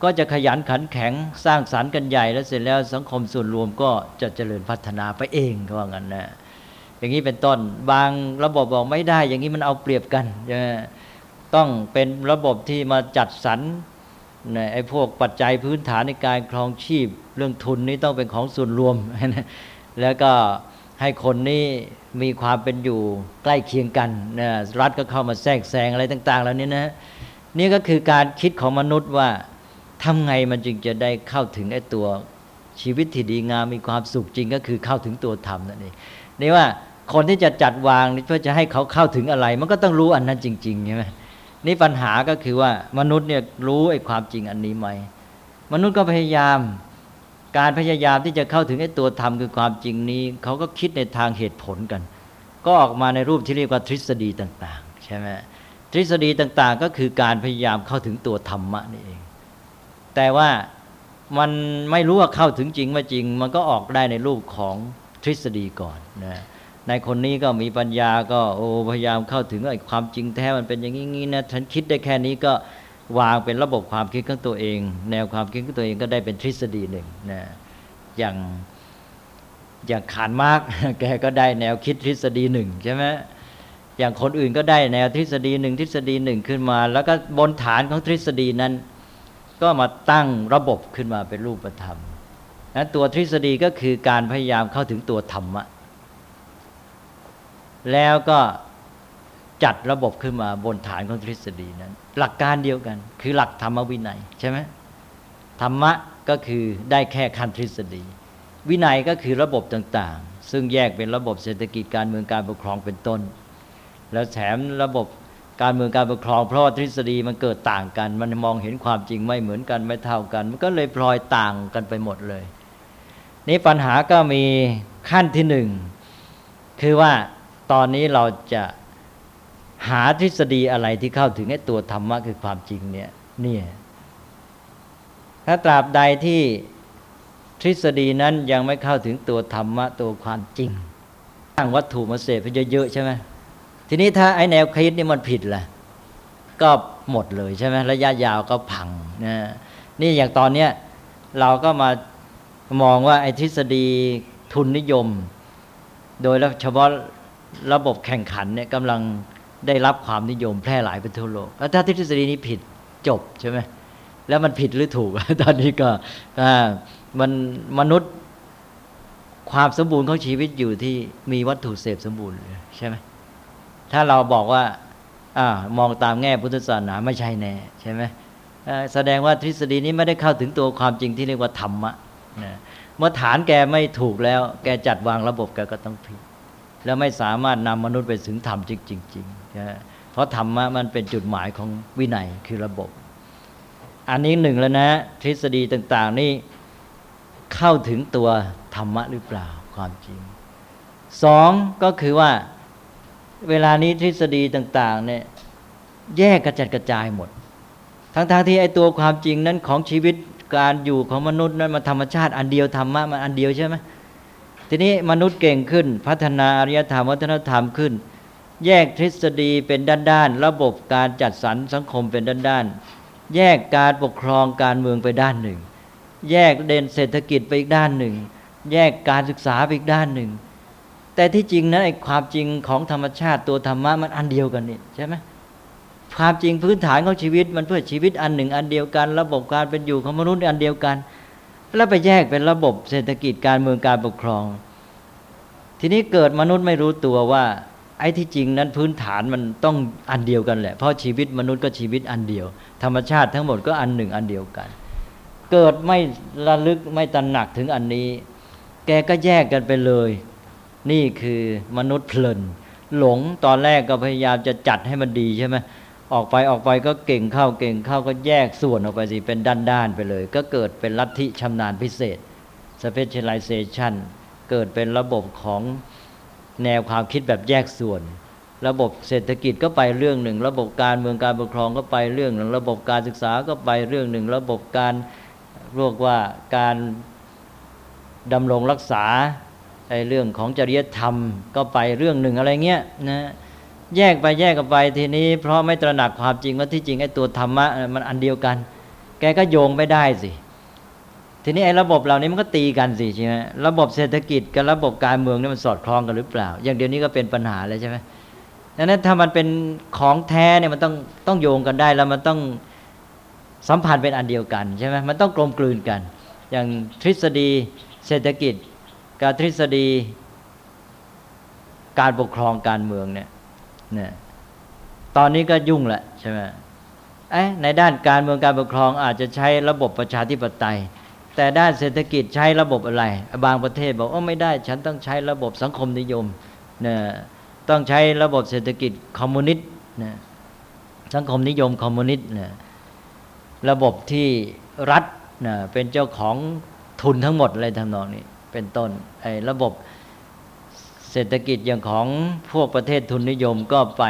ก็จะขยันขันแข็งสร้างสารรค์กันใหญ่ แล้วเสร็จแล้วสังคมส่วนรวมก็จะเจริญพัฒนาไปเองก็ว่างั้นนะอย่างนี้เป็นต้นบางระบบบอกไม่ได้ อย่างนี้มันเอาเปรียบกันต้องเป็นระบบที่มาจัดสรรไอ้พวกปัจจัยพื้นฐานในการครองชีพ เรื่องทุนนี้ต้องเป็นของส่วนรวม แล้วก็ ให้คนนี้มีความเป็นอยู่ใกล้เคียงกันนะรัฐก็เข้ามาแทรกแซงอะไรต่าง ๆ แล้วนี้นะนี่ก็คือการคิดของมนุษย์ว่าทำไงมันจึงจะได้เข้าถึงไอ้ตัวชีวิตที่ดีงามมีความสุขจริงก็คือเข้าถึงตัวธรรมนั่นเองนี่ว่าคนที่จะจัดวางเพื่อจะให้เขาเข้าถึงอะไร มันก็ต้องรู้อันนั้นจริงๆใช่ไหมนี่ปัญหาก็คือว่ามนุษย์เนี่ยรู้ไอ้ความจริงอันนี้ไหมมนุษย์ก็พยายาม การพยายามที่จะเข้าถึงไอ้ตัวธรรมคือความจริงนี้ เขาก็คิดในทางเหตุผลกัน ก็ออกมาในรูปที่เรียกว่าทฤษฎีต่าง ๆ ใช่ไหมทฤษฎีต่างๆ ก็คือการพยายามเข้าถึงตัวธรรมะนี่เอง แต่ว่ามันไม่รู้ว่าเข้าถึงจริงไม่จริง มันก็ออกได้ในรูปของทฤษฎีก่อนนะในคนนี้ก็มีปัญญาก็โอ้พยายามเข้าถึงไอ้ความจริงแท้มันเป็นอย่างนี้นะฉันคิดได้แค่นี้ก็ วางเป็นระบบความคิดของตัวเอง แนวความคิดของตัวเองก็ได้เป็นทฤษฎีหนึ่งนะอย่างอย่างขานมากแกก็ได้แนวคิดทฤษฎีหนึ่งใช่ไหมอย่างคนอื่นก็ได้แนวทฤษฎีหนึ่งทฤษฎีหนึ่งขึ้นมา แล้วก็บนฐานของทฤษฎีนั้น ก็มาตั้งระบบขึ้นมาเป็นรูปธรรมนะตัวทฤษฎีก็คือการพยายามเข้าถึงตัวธรรมะแล้วก็ จัดระบบขึ้นมาบนฐานของทฤษฎีนั้น หลักการเดียวกัน คือหลักธรรมวินัยใช่ไหมธรรมะก็คือได้แค่ขั้นทฤษฎี วินัยก็คือระบบต่างๆ ซึ่งแยกเป็นระบบเศรษฐกิจการเมืองการปกครองเป็นต้น แล้วแถมระบบการเมืองการปกครองเพราะว่าทฤษฎีมันเกิดต่างกัน มันมองเห็นความจริงไม่เหมือนกันไม่เท่ากัน มันก็เลยพลอยต่างกันไปหมดเลย นี่ปัญหาก็มีขั้นที่หนึ่งคือว่าตอนนี้เราจะ หาทฤษฎีอะไรที่เข้าถึงไอ้ตัวธรรมะคือความจริงเนี่ยนี่ถ้าตราบใดที่ทฤษฎีนั้นยังไม่เข้าถึงตัวธรรมะตัวความจริงสร้างวัตถุมาเสพไปเยอะๆใช่ไหมทีนี้ถ้าไอ้แนวคิดนี่มันผิดล่ะ ก็หมดเลยใช่ไหมระยะยาวก็พังนะนี่อย่างตอนเนี้ยเราก็มามองว่าไอ้ทฤษฎีทุนนิยม โดยเฉพาะระบบแข่งขันเนี่ยกำลัง ได้รับความนิยมแพร่หลายไปทั่วโลกแล้วถ้าทฤษฎีนี้ผิดจบใช่ไหมแล้วมันผิดหรือถูก ตอนนี้ก็มันมนุษย์ความสมบูรณ์ของชีวิตอยู่ที่มีวัตถุเสพสมบูรณ์ใช่ไหมถ้าเราบอกว่าอมองตามแง่พุทธศาสนาไม่ใช่แน่ใช่ไหมแสดงว่าทฤษฎีนี้ไม่ได้เข้าถึงตัวความจริงที่เรียกว่าธรรมะเมื่อฐานแกไม่ถูกแล้ว แกจัดวางระบบแกก็ต้องผิด แล้วไม่สามารถนำมนุษย์ไปถึงธรรมจริงๆ เพราะธรรมะมันเป็นจุดหมายของวินัยคือระบบ อันนี้หนึ่งแล้วนะ ทฤษฎีต่าง ๆ นี่เข้าถึงตัวธรรมะหรือเปล่าความจริงสองก็คือว่าเวลานี้ทฤษฎีต่าง ๆ เนี่ย แยกกระจัดกระจายหมด ทั้งๆทที่ไอตัวความจริงนั้นของชีวิตการอยู่ของมนุษย์นั้นมันธรรมชาติอันเดียวธรรมะมันอันเดียวใช่ไหมทีนี้มนุษย์เก่งขึ้น พัฒนาอริยธรรมวัฒนธรรมขึ้น แยกทฤษฎีเป็นด้านๆระบบการจัดสรรสังคมเป็นด้านๆแยกการปกครองการเมืองไปด้านหนึ่ง แยกเด่นเศรษฐกิจไปอีกด้านหนึ่ง แยกการศึกษาไปอีกด้านหนึ่ง แต่ที่จริงนะไอ้ความจริงของธรรมชาติตัวธรรมะมันอันเดียวกันนี่ใช่ไหมความจริงพื้นฐานของชีวิตมันเพื่อชีวิตอันหนึ่ง อันเดียวกัน ระบบการเป็นอยู่ของมนุษย์อันเดียวกัน แล้วไปแยกเป็นระบบเศรษฐกิจการเมืองการปกครอง ทีนี้เกิดมนุษย์ไม่รู้ตัวว่า ไอ้ที่จริงนั้นพื้นฐานมันต้องอันเดียวกันแหละ เพราะชีวิตมนุษย์ก็ชีวิตอันเดียว ธรรมชาติทั้งหมดก็อันหนึ่งอันเดียวกัน เกิดไม่ระลึกไม่ตระหนักถึงอันนี้ แกก็แยกกันไปเลย นี่คือมนุษย์เพลิน หลงตอนแรกก็พยายามจะจัดให้มันดีใช่ไหมออกไปออกไปก็เก่งเข้าเก่งเข้าก็แยกส่วนออกไปสิเป็นด้านๆไปเลย ก็เกิดเป็นลัทธิชำนาญพิเศษ specialization เกิดเป็นระบบของ แนวความคิดแบบแยกส่วน ระบบเศรษฐกิจก็ไปเรื่องหนึ่ง ระบบการเมืองการปกครองก็ไปเรื่องหนึ่ง ระบบการศึกษาก็ไปเรื่องหนึ่ง ระบบการเรียกว่าการดำรงรักษาไอ้เรื่องของจริยธรรมก็ไปเรื่องหนึ่งอะไรเงี้ยนะแยกไปแยกกันไปทีนี้ เพราะไม่ตระหนักความจริงว่าที่จริงไอ้ตัวธรรมะมันอันเดียวกัน แกก็โยงไม่ได้สิ ทีนี้ไอ้ระบบเหล่านี้มันก็ตีกันสิใช่ไหมระบบเศรษฐกิจกับระบบการเมืองนี่มันสอดคล้องกันหรือเปล่า อย่างเดียวนี้ก็เป็นปัญหาเลยใช่ไหมดังนั้นถ้ามันเป็นของแท้เนี่ยมันต้องต้องโยงกันได้แล้วมันต้องสัมพันธ์เป็นอันเดียวกันใช่ไหมมันต้องกลมกลืนกัน อย่างทฤษฎีเศรษฐกิจกับทฤษฎีการปกครองการเมืองเนี่ยเนี่ยตอนนี้ก็ยุ่งแหละใช่ไหมไอ้ในด้านการเมืองการปกครองอาจจะใช้ระบบประชาธิปไตย แต่ด้านเศรษฐกิจใช้ระบบอะไร บางประเทศบอกว่าไม่ได้ ฉันต้องใช้ระบบสังคมนิยมเนี่ยต้องใช้ระบบเศรษฐกิจคอมมิวนิสต์เนี่ยสังคมนิยมคอมมิวนิสต์เนี่ยระบบที่รัฐเนี่ยเป็นเจ้าของทุนทั้งหมดอะไรทำนองนี้ เป็นต้นไอ้ระบบเศรษฐกิจอย่างของพวกประเทศทุนนิยมก็ไป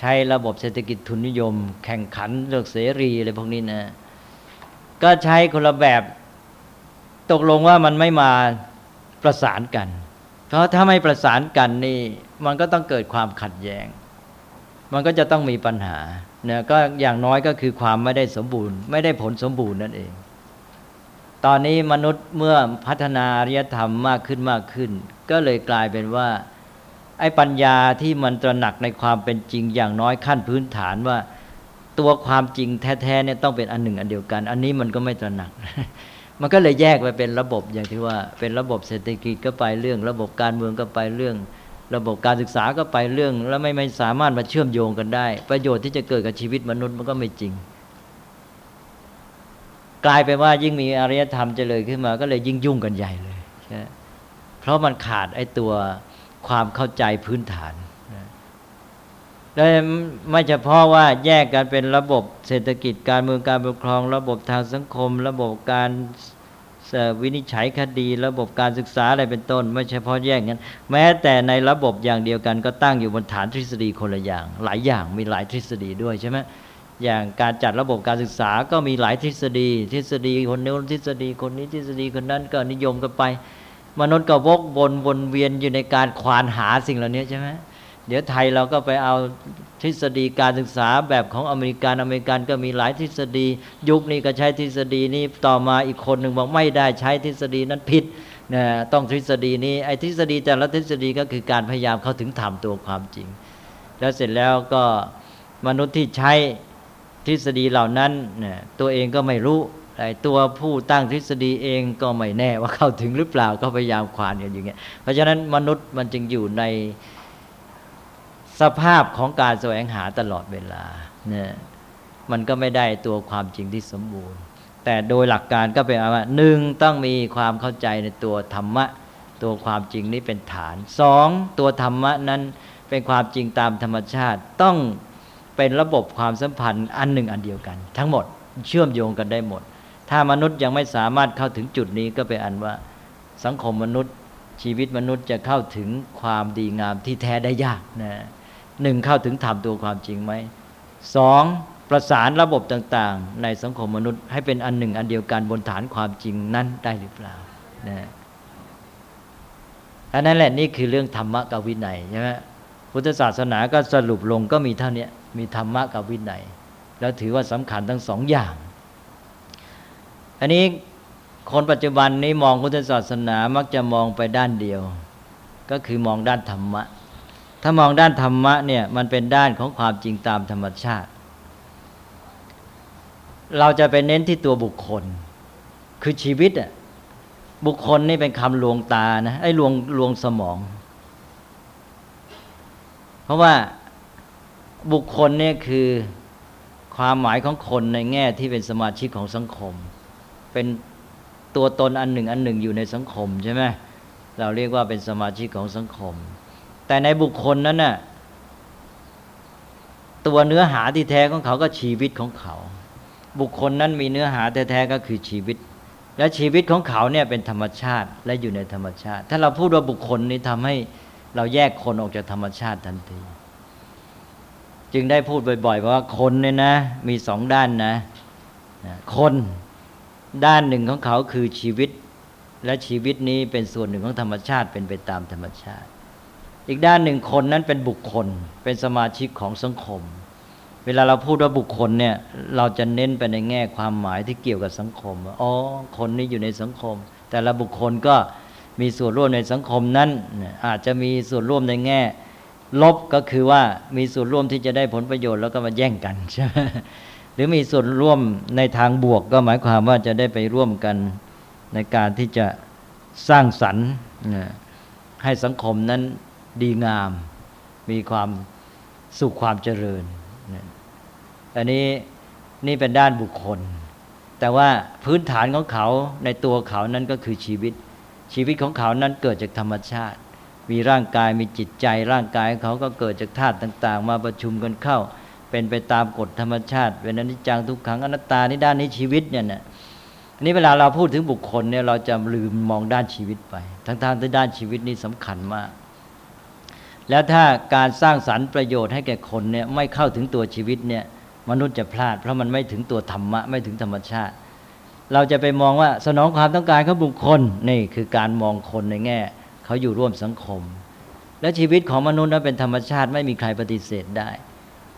ใช้ระบบเศรษฐกิจทุนนิยม แข่งขันเลือกเสรีอะไรพวกนี้นะก็ใช้คนละแบบ ตกลงว่ามันไม่มาประสานกัน เพราะถ้าไม่ประสานกันนี่ มันก็ต้องเกิดความขัดแย้ง มันก็จะต้องมีปัญหาเนี่ยก็อย่างน้อยก็คือความไม่ได้สมบูรณ์ ไม่ได้ผลสมบูรณ์นั่นเอง ตอนนี้มนุษย์เมื่อพัฒนาริยธรรมมากขึ้นมากขึ้น ก็เลยกลายเป็นว่า ไอ้ปัญญาที่มันตระหนักในความเป็นจริงอย่างน้อยขั้นพื้นฐานว่าตัวความจริงแท้ๆเนี่ยต้องเป็นอันหนึ่งอันเดียวกัน อันนี้มันก็ไม่ตระหนัก มันก็เลยแยกไปเป็นระบบอย่างที่ว่า เป็นระบบเศรษฐกิจก็ไปเรื่อง ระบบการเมืองก็ไปเรื่อง ระบบการศึกษาก็ไปเรื่อง แล้วไม่ไม่สามารถมาเชื่อมโยงกันได้ ประโยชน์ที่จะเกิดกับชีวิตมนุษย์มันก็ไม่จริง กลายเป็นว่ายิ่งมีอารยธรรมเจริญขึ้นมา ก็เลยยิ่งยุ่งกันใหญ่เลยเพราะมันขาดไอ้ตัวความเข้าใจพื้นฐาน และไม่เฉพาะว่าแยกกันเป็นระบบเศรษฐกิจการเมืองการปกครอง ระบบทางสังคม ระบบการวินิจฉัยคดี ระบบการศึกษาอะไรเป็นต้น ไม่เฉพาะแยกกันแม้แต่ในระบบอย่างเดียวกันก็ตั้งอยู่บนฐานทฤษฎีคนละอย่าง หลายอย่างมีหลายทฤษฎีด้วยใช่ไหมอย่างการจัดระบบการศึกษาก็มีหลายทฤษฎี ทฤษฎีคนนี้ทฤษฎีคนนี้ทฤษฎีคนนั้นก็นิยมกันไป มนุษย์ก็วกวนวนเวียนอยู่ในการควานหาสิ่งเหล่านี้ใช่ไหม เดี๋ยวไทยเราก็ไปเอาทฤษฎีการศึกษาแบบของอเมริกันอเมริกันก็มีหลายทฤษฎี ยุคนี้ก็ใช้ทฤษฎีนี้ต่อมาอีกคนหนึ่งบอกไม่ได้ใช้ทฤษฎีนั้นผิดนะต้องทฤษฎีนี้ไอ้ทฤษฎีแต่ละทฤษฎีก็คือการพยายามเข้าถึงธรรมตัวความจริง แล้วเสร็จแล้วก็มนุษย์ที่ใช้ทฤษฎีเหล่านั้นเนี่ยตัวเองก็ไม่รู้ไอ้ตัวผู้ตั้งทฤษฎีเองก็ไม่แน่ว่าเข้าถึงหรือเปล่าก็พยายามควานกันอย่างเงี้ยเพราะฉะนั้นมนุษย์มันจึงอยู่ใน สภาพของการแสวงหาตลอดเวลาเนี่ยมันก็ไม่ได้ตัวความจริงที่สมบูรณ์ แต่โดยหลักการก็เป็นว่าหนึ่งต้องมีความเข้าใจในตัวธรรมะ ตัวความจริงนี้เป็นฐานสองตัวธรรมะนั้นเป็นความจริงตามธรรมชาติต้องเป็นระบบความสัมพันธ์อันหนึ่งอันเดียวกัน ทั้งหมดเชื่อมโยงกันได้หมด ถ้ามนุษย์ยังไม่สามารถเข้าถึงจุดนี้ก็เป็นอันว่าสังคมมนุษย์ชีวิตมนุษย์จะเข้าถึงความดีงามที่แท้ได้ยากนะ หนึ่งเข้าถึงธรรมตัวความจริงไหมสองประสานระบบต่างๆ ในสังคมมนุษย์ให้เป็นอันหนึ่งอันเดียวกันบนฐานความจริงนั้นได้หรือเปล่านะอันนั้นแหละนี่คือเรื่องธรรมะกับวินัยใช่ไหมพุทธศาสนาก็สรุปลงก็มีเท่านี้มีธรรมะกับวินัย แล้วถือว่าสำคัญทั้งสองอย่าง อันนี้คนปัจจุบันนี้มองพุทธศาสนามักจะมองไปด้านเดียว ก็คือมองด้านธรรมะ ถ้ามองด้านธรรมะเนี่ยมันเป็นด้านของความจริงตามธรรมชาติ เราจะไปเน้นที่ตัวบุคคล คือชีวิตอะบุคคลนี่เป็นคำลวงตานะไอ้ลวงลวงสมอง เพราะว่าบุคคลเนี่ยคือความหมายของคนในแง่ที่เป็นสมาชิกของสังคม เป็นตัวตนอันหนึ่งอันหนึ่งอยู่ในสังคมใช่ไหมเราเรียกว่าเป็นสมาชิกของสังคม แต่ในบุคคลนั้นน่ะตัวเนื้อหาที่แท้ของเขาก็ชีวิตของเขา บุคคลนั้นมีเนื้อหาแท้ๆก็คือชีวิต และชีวิตของเขาเนี่ยเป็นธรรมชาติและอยู่ในธรรมชาติ ถ้าเราพูดว่าบุคคลนี้ทำให้เราแยกคนออกจากธรรมชาติทันที จึงได้พูดบ่อยๆว่าคนเนี่ยนะ มีสองด้านนะ คนด้านหนึ่งของเขาคือชีวิต และชีวิตนี้เป็นส่วนหนึ่งของธรรมชาติเป็นไปตามธรรมชาติ อีกด้านหนึ่งคนนั้นเป็นบุคคล เป็นสมาชิกของสังคม เวลาเราพูดว่าบุคคลเนี่ยเราจะเน้นไปในแง่ความหมายที่เกี่ยวกับสังคมอ๋อคนนี้อยู่ในสังคม แต่ละบุคคลก็มีส่วนร่วมในสังคมนั้น อาจจะมีส่วนร่วมในแง่ ลบก็คือว่ามีส่วนร่วมที่จะได้ผลประโยชน์แล้วก็มาแย่งกันใช่ไหมหรือมีส่วนร่วมในทางบวกก็หมายความว่าจะได้ไปร่วมกันในการที่จะสร้างสรรค์ให้สังคมนั้น ดีงาม มีความสุขความเจริญ อันนี้นี่เป็นด้านบุคคล แต่ว่าพื้นฐานของเขาในตัวเขานั้นก็คือชีวิต ชีวิตของเขานั้นเกิดจากธรรมชาติ มีร่างกายมีจิตใจ ร่างกายเขาก็เกิดจากธาตุต่าง ๆ มาประชุมกันเข้า เป็นไปตามกฎธรรมชาติเป็นอนิจจังทุกขังอนัตตานี่ด้านนี้ชีวิตเนี่ยนะนี่เวลาเราพูดถึงบุคคลเนี่ยเราจะลืมมองด้านชีวิตไป ทั้งๆที่ด้านชีวิตนี่สำคัญมาก แล้วถ้าการสร้างสรรค์ประโยชน์ให้แก่คนเนี่ยไม่เข้าถึงตัวชีวิตเนี่ยมนุษย์จะพลาด เพราะมันไม่ถึงตัวธรรมะไม่ถึงธรรมชาติ เราจะไปมองว่าสนองความต้องการของบุคคลนี่คือการมองคนในแง่เขาอยู่ร่วมสังคม และชีวิตของมนุษย์นั้นเป็นธรรมชาติไม่มีใครปฏิเสธได้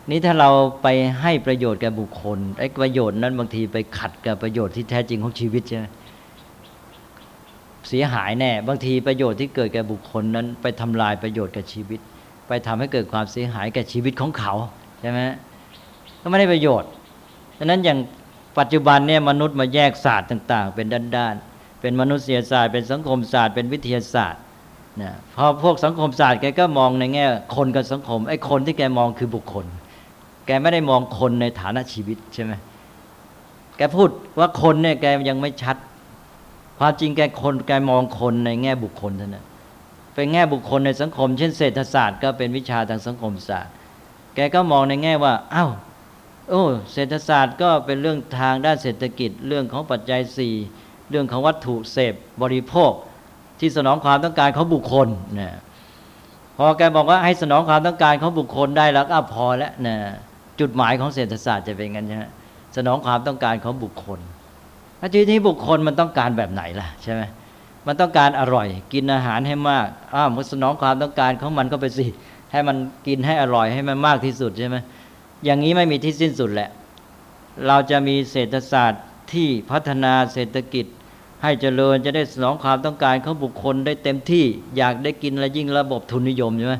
นี่ถ้าเราไปให้ประโยชน์แก่บุคคลไอ้ประโยชน์นั้นบางทีไปขัดกับประโยชน์ที่แท้จริงของชีวิตใช่ไหม เสียหายแน่ บางทีประโยชน์ที่เกิดแก่บุคคลนั้น ไปทำลายประโยชน์กับชีวิต ไปทำให้เกิดความเสียหายแก่ชีวิตของเขาใช่ไหมก็ไม่ได้ประโยชน์ดังนั้นอย่างปัจจุบันเนี่ยมนุษย์มาแยกศาสตร์ต่าง ๆ เป็นด้านๆเป็นมนุษยศาสตร์เป็นสังคมศาสตร์เป็นวิทยาศาสตร์นะพอพวกสังคมศาสตร์แกก็มองในแง่คนกับสังคมไอ้คนที่แกมองคือบุคคล แกไม่ได้มองคนในฐานะชีวิตใช่ไหมแกพูดว่าคนเนี่ยแกยังไม่ชัด ความจริงแกคนแกมองคนในแง่บุคคลเท่านั้นเป็นแง่บุคคลในสังคม เช่นเศรษฐศาสตร์ก็เป็นวิชาทางสังคมศาสตร์ แกก็มองในแง่ว่าอ้าวโอ้เศรษฐศาสตร์ก็เป็นเรื่องทางด้านเศรษฐกิจ เรื่องของปัจจัยสี่เรื่องของวัตถุเสพบริโภค ที่สนองความต้องการของบุคคลนี่ยพอแกบอกว่าให้สนองความต้องการของบุคคลได้แล้วก็พอแล้วนี่ยจุดหมายของเศรษฐศาสตร์จะเป็นงั้นใช่ไหมสนองความต้องการของบุคคล ทีนี้บุคคลมันต้องการแบบไหนล่ะใช่ไหมมันต้องการอร่อย กินอาหารให้มากอ้าวมันสนองความต้องการของมันก็ไปสิให้มันกินให้อร่อยให้มันมากที่สุดใช่ไหมอย่างนี้ไม่มีที่สิ้นสุดแหละ เราจะมีเศรษฐศาสตร์ที่พัฒนาเศรษฐกิจ ให้เจริญจะได้สนองความต้องการของบุคคลได้เต็มที่อยากได้กินและยิ่งระบบทุนนิยมใช่ไหม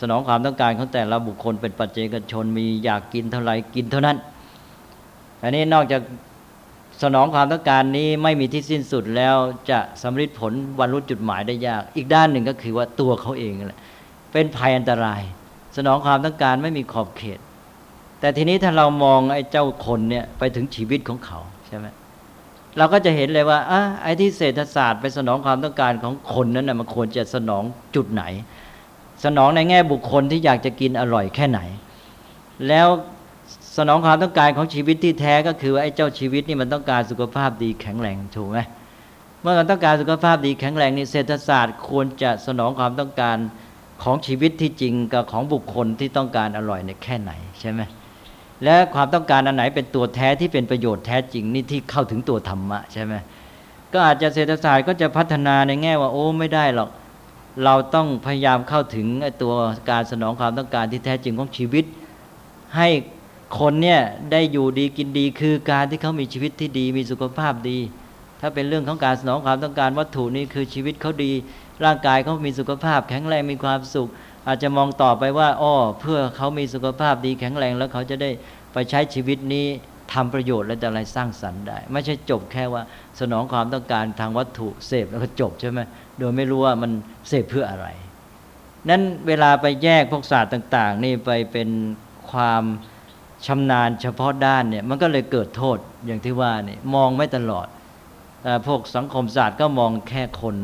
สนองความต้องการของแต่ละบุคคลเป็นปัจเจกชนมีอยากกินเท่าไหร่กินเท่านั้นอันนี้นอกจาก สนองความต้องการนี้ไม่มีที่สิ้นสุดแล้วจะสำเร็จผลบรรลุจุดหมายได้ยาก อีกด้านหนึ่งก็คือว่าตัวเขาเองแหละเป็นภัยอันตราย สนองความต้องการไม่มีขอบเขต แต่ทีนี้ถ้าเรามองไอ้เจ้าคนเนี่ยไปถึงชีวิตของเขาใช่ไหมเราก็จะเห็นเลยว่าอะไอ้ที่เศรษฐศาสตร์ไปสนองความต้องการของคนนั้นนะมันควรจะสนองจุดไหน สนองในแง่บุคคลที่อยากจะกินอร่อยแค่ไหน แล้ว นองความต้องการของชีวิตที่แท้ก็คือว่าไอ้เจ้าชีวิตนี่มันต้องการสุขภาพดีแข็งแรงถูกไหมเมื่อมันต้องการสุขภาพดีแข็งแรงนี่เศรษฐศาสตร์ควรจะสนองความต้องการของชีวิตที่จริงกับของบุคคลที่ต้องการอร่อยเนี่ยแค่ไหนใช่ไหมและความต้องการอันไหนเป็นตัวแท้ที่เป็นประโยชน์แท้จริงนี่ที่เข้าถึงตัวธรรมะใช่ไหมก็อาจจะเศรษฐศาสตร์ก็จะพัฒนาในแง่ว่าโอ้ไม่ได้หรอกเราต้องพยายามเข้าถึงตัวการสนองความต้องการที่แท้จริงของชีวิต ให้ คนเนี่ยได้อยู่ดีกินดีคือการที่เขามีชีวิตที่ดีมีสุขภาพดี ถ้าเป็นเรื่องของการสนองความต้องการวัตถุนี่คือชีวิตเขาดี ร่างกายเขามีสุขภาพ แข็งแรงมีความสุข อาจจะมองต่อไปว่าอ้อเพื่อเขามีสุขภาพดีแข็งแรงแล้วเขาจะได้ไปใช้ชีวิตนี้ทำประโยชน์และจะอะไรสร้างสรรค์ได้ ไม่ใช่จบแค่ว่าสนองความต้องการทางวัตถุเสพแล้วก็จบใช่ไหมโดยไม่รู้ว่ามันเสพเพื่ออะไรนั้นเวลาไปแยกพวกศาสตร์ต่าง ๆ นี่ไปเป็นความ ชำนาญเฉพาะด้านเนี่ยมันก็เลยเกิดโทษอย่างที่ว่านี่มองไม่ตลอดแต่พวกสังคมศาสตร์ก็มองแค่คน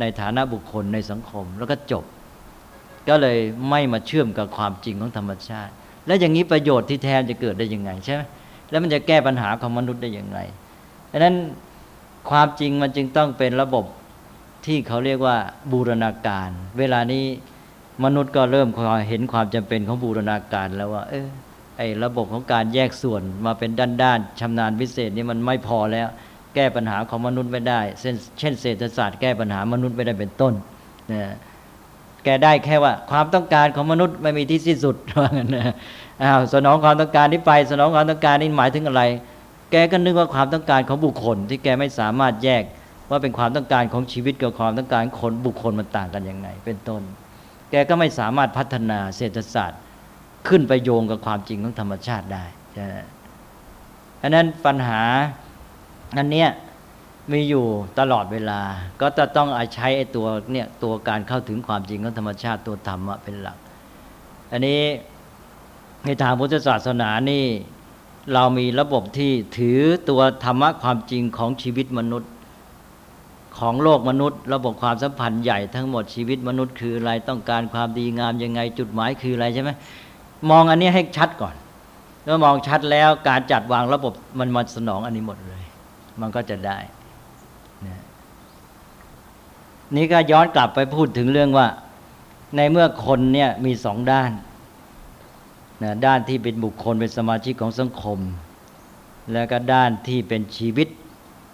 ในฐานะบุคคลในสังคมแล้วก็จบ ก็เลยไม่มาเชื่อมกับความจริงของธรรมชาติ แล้วอย่างนี้ประโยชน์ที่แทนจะเกิดได้ยังไงใช่ไหมแล้วมันจะแก้ปัญหาของมนุษย์ได้ยังไงดังนั้นความจริงมันจึงต้องเป็นระบบที่เขาเรียกว่าบูรณาการ เวลานี้มนุษย์ก็เริ่มเห็นความจำเป็นของบูรณาการแล้วว่า เออ ไอ้ระบบของการแยกส่วนมาเป็นด้านๆชำนาญพิเศษนี่มันไม่พอแล้ว แก้ปัญหาของมนุษย์ไม่ได้ เช่นเศรษฐศาสตร์แก้ปัญหามนุษย์ไม่ได้เป็นต้นนะแกได้แค่ว่าความต้องการของมนุษย์ไม่มีที่สิ้นสุดว่างั้นนะอ้าวสนองความต้องการนี้ไป สนองความต้องการนี้หมายถึงอะไร แกก็นึกว่าความต้องการของบุคคล ที่แกไม่สามารถแยกว่าเป็นความต้องการของชีวิตกับความต้องการคนบุคคลมันต่างกันยังไง เป็นต้น แกก็ไม่สามารถพัฒนาเศรษฐศาสตร์ ขึ้นไปโยงกับความจริงของธรรมชาติได้เพราะนั้นปัญหาอันเนี้ยมีอยู่ตลอดเวลา ก็จะต้องอาใช้ไอ้ตัวเนี่ยตัวการเข้าถึงความจริงของธรรมชาติตัวธรรมะเป็นหลัก อันนี้ในทางพุทธศาสนานี่เรามีระบบที่ถือตัวธรรมะความจริงของชีวิตมนุษย์ของโลกมนุษย์ ระบบความสัมพันธ์ใหญ่ทั้งหมดชีวิตมนุษย์คืออะไรต้องการความดีงามยังไงจุดหมายคืออะไรใช่ไหม มองอันนี้ให้ชัดก่อนเมื่อมองชัดแล้วการจัดวางระบบมันมาสนองอันนี้หมดเลย มันก็จะได้นี่ก็ย้อนกลับไปพูดถึงเรื่องว่า ในเมื่อคนเนี่ยมีสองด้านนะด้านที่เป็นบุคคลเป็นสมาชิกของสังคม แล้วก็ด้านที่เป็นชีวิต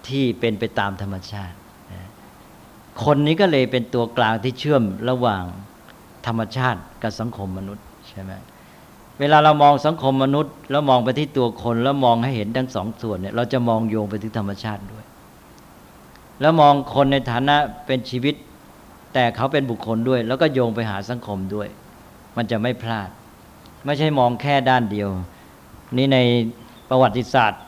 ที่เป็นไปตามธรรมชาตินะคนนี้ก็เลยเป็นตัวกลางที่เชื่อมระหว่างธรรมชาติกับสังคมมนุษย์ใช่ไหม เวลาเรามองสังคมมนุษย์ แล้วมองไปที่ตัวคนแล้วมองให้เห็นทั้งสองส่วนเนี่ยเราจะมองโยงไปถึงธรรมชาติด้วย แล้วมองคนในฐานะเป็นชีวิต แต่เขาเป็นบุคคลด้วย แล้วก็โยงไปหาสังคมด้วย มันจะไม่พลาด ไม่ใช่มองแค่ด้านเดียว นี่ในประวัติศาสตร์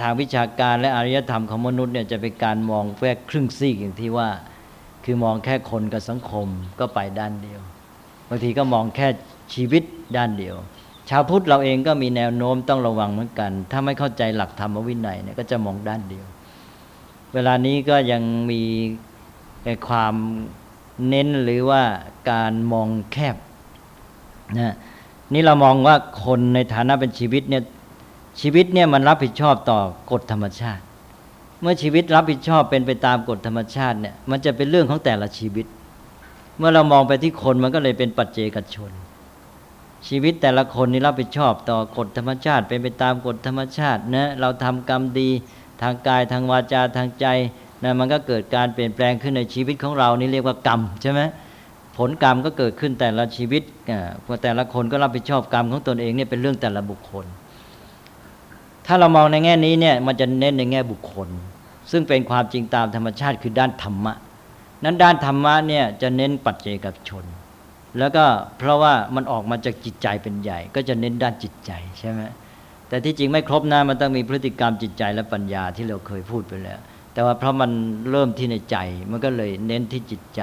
ทางวิชาการและอารยธรรมของมนุษย์เนี่ยจะเป็นการมองแค่ครึ่งซีกอย่างที่ว่า คือมองแค่คนกับสังคมก็ไปด้านเดียวบางทีก็มองแค่ชีวิตด้านเดียว ชาวพุทธเราเองก็มีแนวโน้มต้องระวังเหมือนกัน ถ้าไม่เข้าใจหลักธรรมวินัยเนี่ยก็จะมองด้านเดียว เวลานี้ก็ยังมีความเน้นหรือว่าการมองแคบนะนี่เรามองว่าคนในฐานะเป็นชีวิตเนี่ยชีวิตเนี่ยมันรับผิดชอบต่อกฎธรรมชาติ เมื่อชีวิตรับผิดชอบเป็นไปตามกฎธรรมชาติเนี่ยมันจะเป็นเรื่องของแต่ละชีวิต เมื่อเรามองไปที่คนมันก็เลยเป็นปัจเจกชน ชีวิตแต่ละคนนี่รับผิดชอบต่อกฎธรรมชาติ เป็นไปตามกฎธรรมชาตินะเราทำกรรมดีทางกายทางวาจาทางใจนะมันก็เกิดการเปลี่ยนแปลงขึ้นในชีวิตของเรานี่เรียกว่ากรรมใช่ไหมผลกรรมก็เกิดขึ้นแต่ละชีวิตแต่ละคนก็รับผิดชอบกรรมของตนเองเนี่ยเป็นเรื่องแต่ละบุคคล ถ้าเรามองในแง่นี้เนี่ยมันจะเน้นในแง่บุคคล ซึ่งเป็นความจริงตามธรรมชาติคือด้านธรรมะ นั้นด้านธรรมะเนี่ยจะเน้นปัจเจกชน แล้วก็เพราะว่ามันออกมาจากจิตใจเป็นใหญ่ ก็จะเน้นด้านจิตใจใช่ไหมแต่ที่จริงไม่ครบนะมันต้องมีพฤติกรรมจิตใจและปัญญาที่เราเคยพูดไปแล้ว แต่ว่าเพราะมันเริ่มที่ในใจ มันก็เลยเน้นที่จิตใจ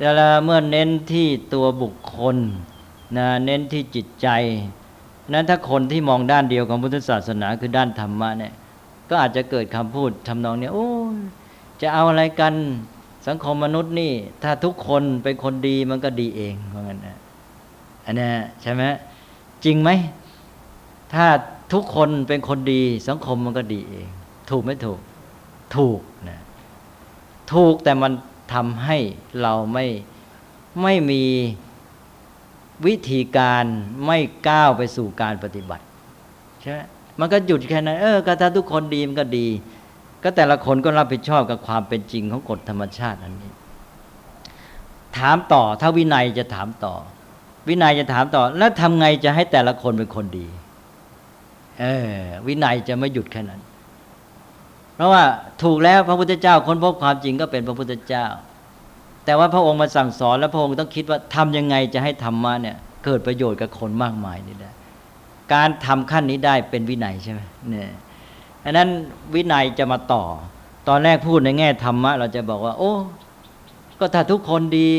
แล้วเมื่อเน้นที่ตัวบุคคลนะเน้นที่จิตใจนั้นถ้าคนที่มองด้านเดียวของพุทธศาสนาคือด้านธรรมะเนี่ยก็อาจจะเกิดคำพูดทำนองเนี้ยโอ้จะเอาอะไรกัน สังคมมนุษย์นี่ ถ้าทุกคนเป็นคนดีมันก็ดีเองเพราะงั้นนะอันนี้ใช่ไหมจริงไหม ถ้าทุกคนเป็นคนดี สังคมมันก็ดีเอง ถูกไม่ถูก ถูกนะถูกแต่มันทำให้เราไม่ไม่มีวิธีการไม่ก้าวไปสู่การปฏิบัติใช่ไหมมันก็หยุดแค่นั้นเออก็ถ้าทุกคนดีมันก็ดี ก็แต่ละคนก็รับผิดชอบกับความเป็นจริงของกฎธรรมชาติอันนี้ ถามต่อ ถ้าวินัยจะถามต่อ วินัยจะถามต่อ แล้วทำไงจะให้แต่ละคนเป็นคนดีเออวินัยจะไม่หยุดแค่นั้น เพราะว่าถูกแล้วพระพุทธเจ้าค้นพบความจริงก็เป็นพระพุทธเจ้า แต่ว่าพระองค์มาสั่งสอนแล้วพระองค์ต้องคิดว่าทำยังไงจะให้ธรรมะเนี่ย เกิดประโยชน์กับคนมากมายนี่ได้การทำขั้นนี้ได้เป็นวินัยใช่ไหมเนี่ย อันนั้นวินัยจะมาต่อ ตอนแรกพูดในแง่ธรรมะ เราจะบอกว่า โอ้ ก็ถ้าทุกคนดี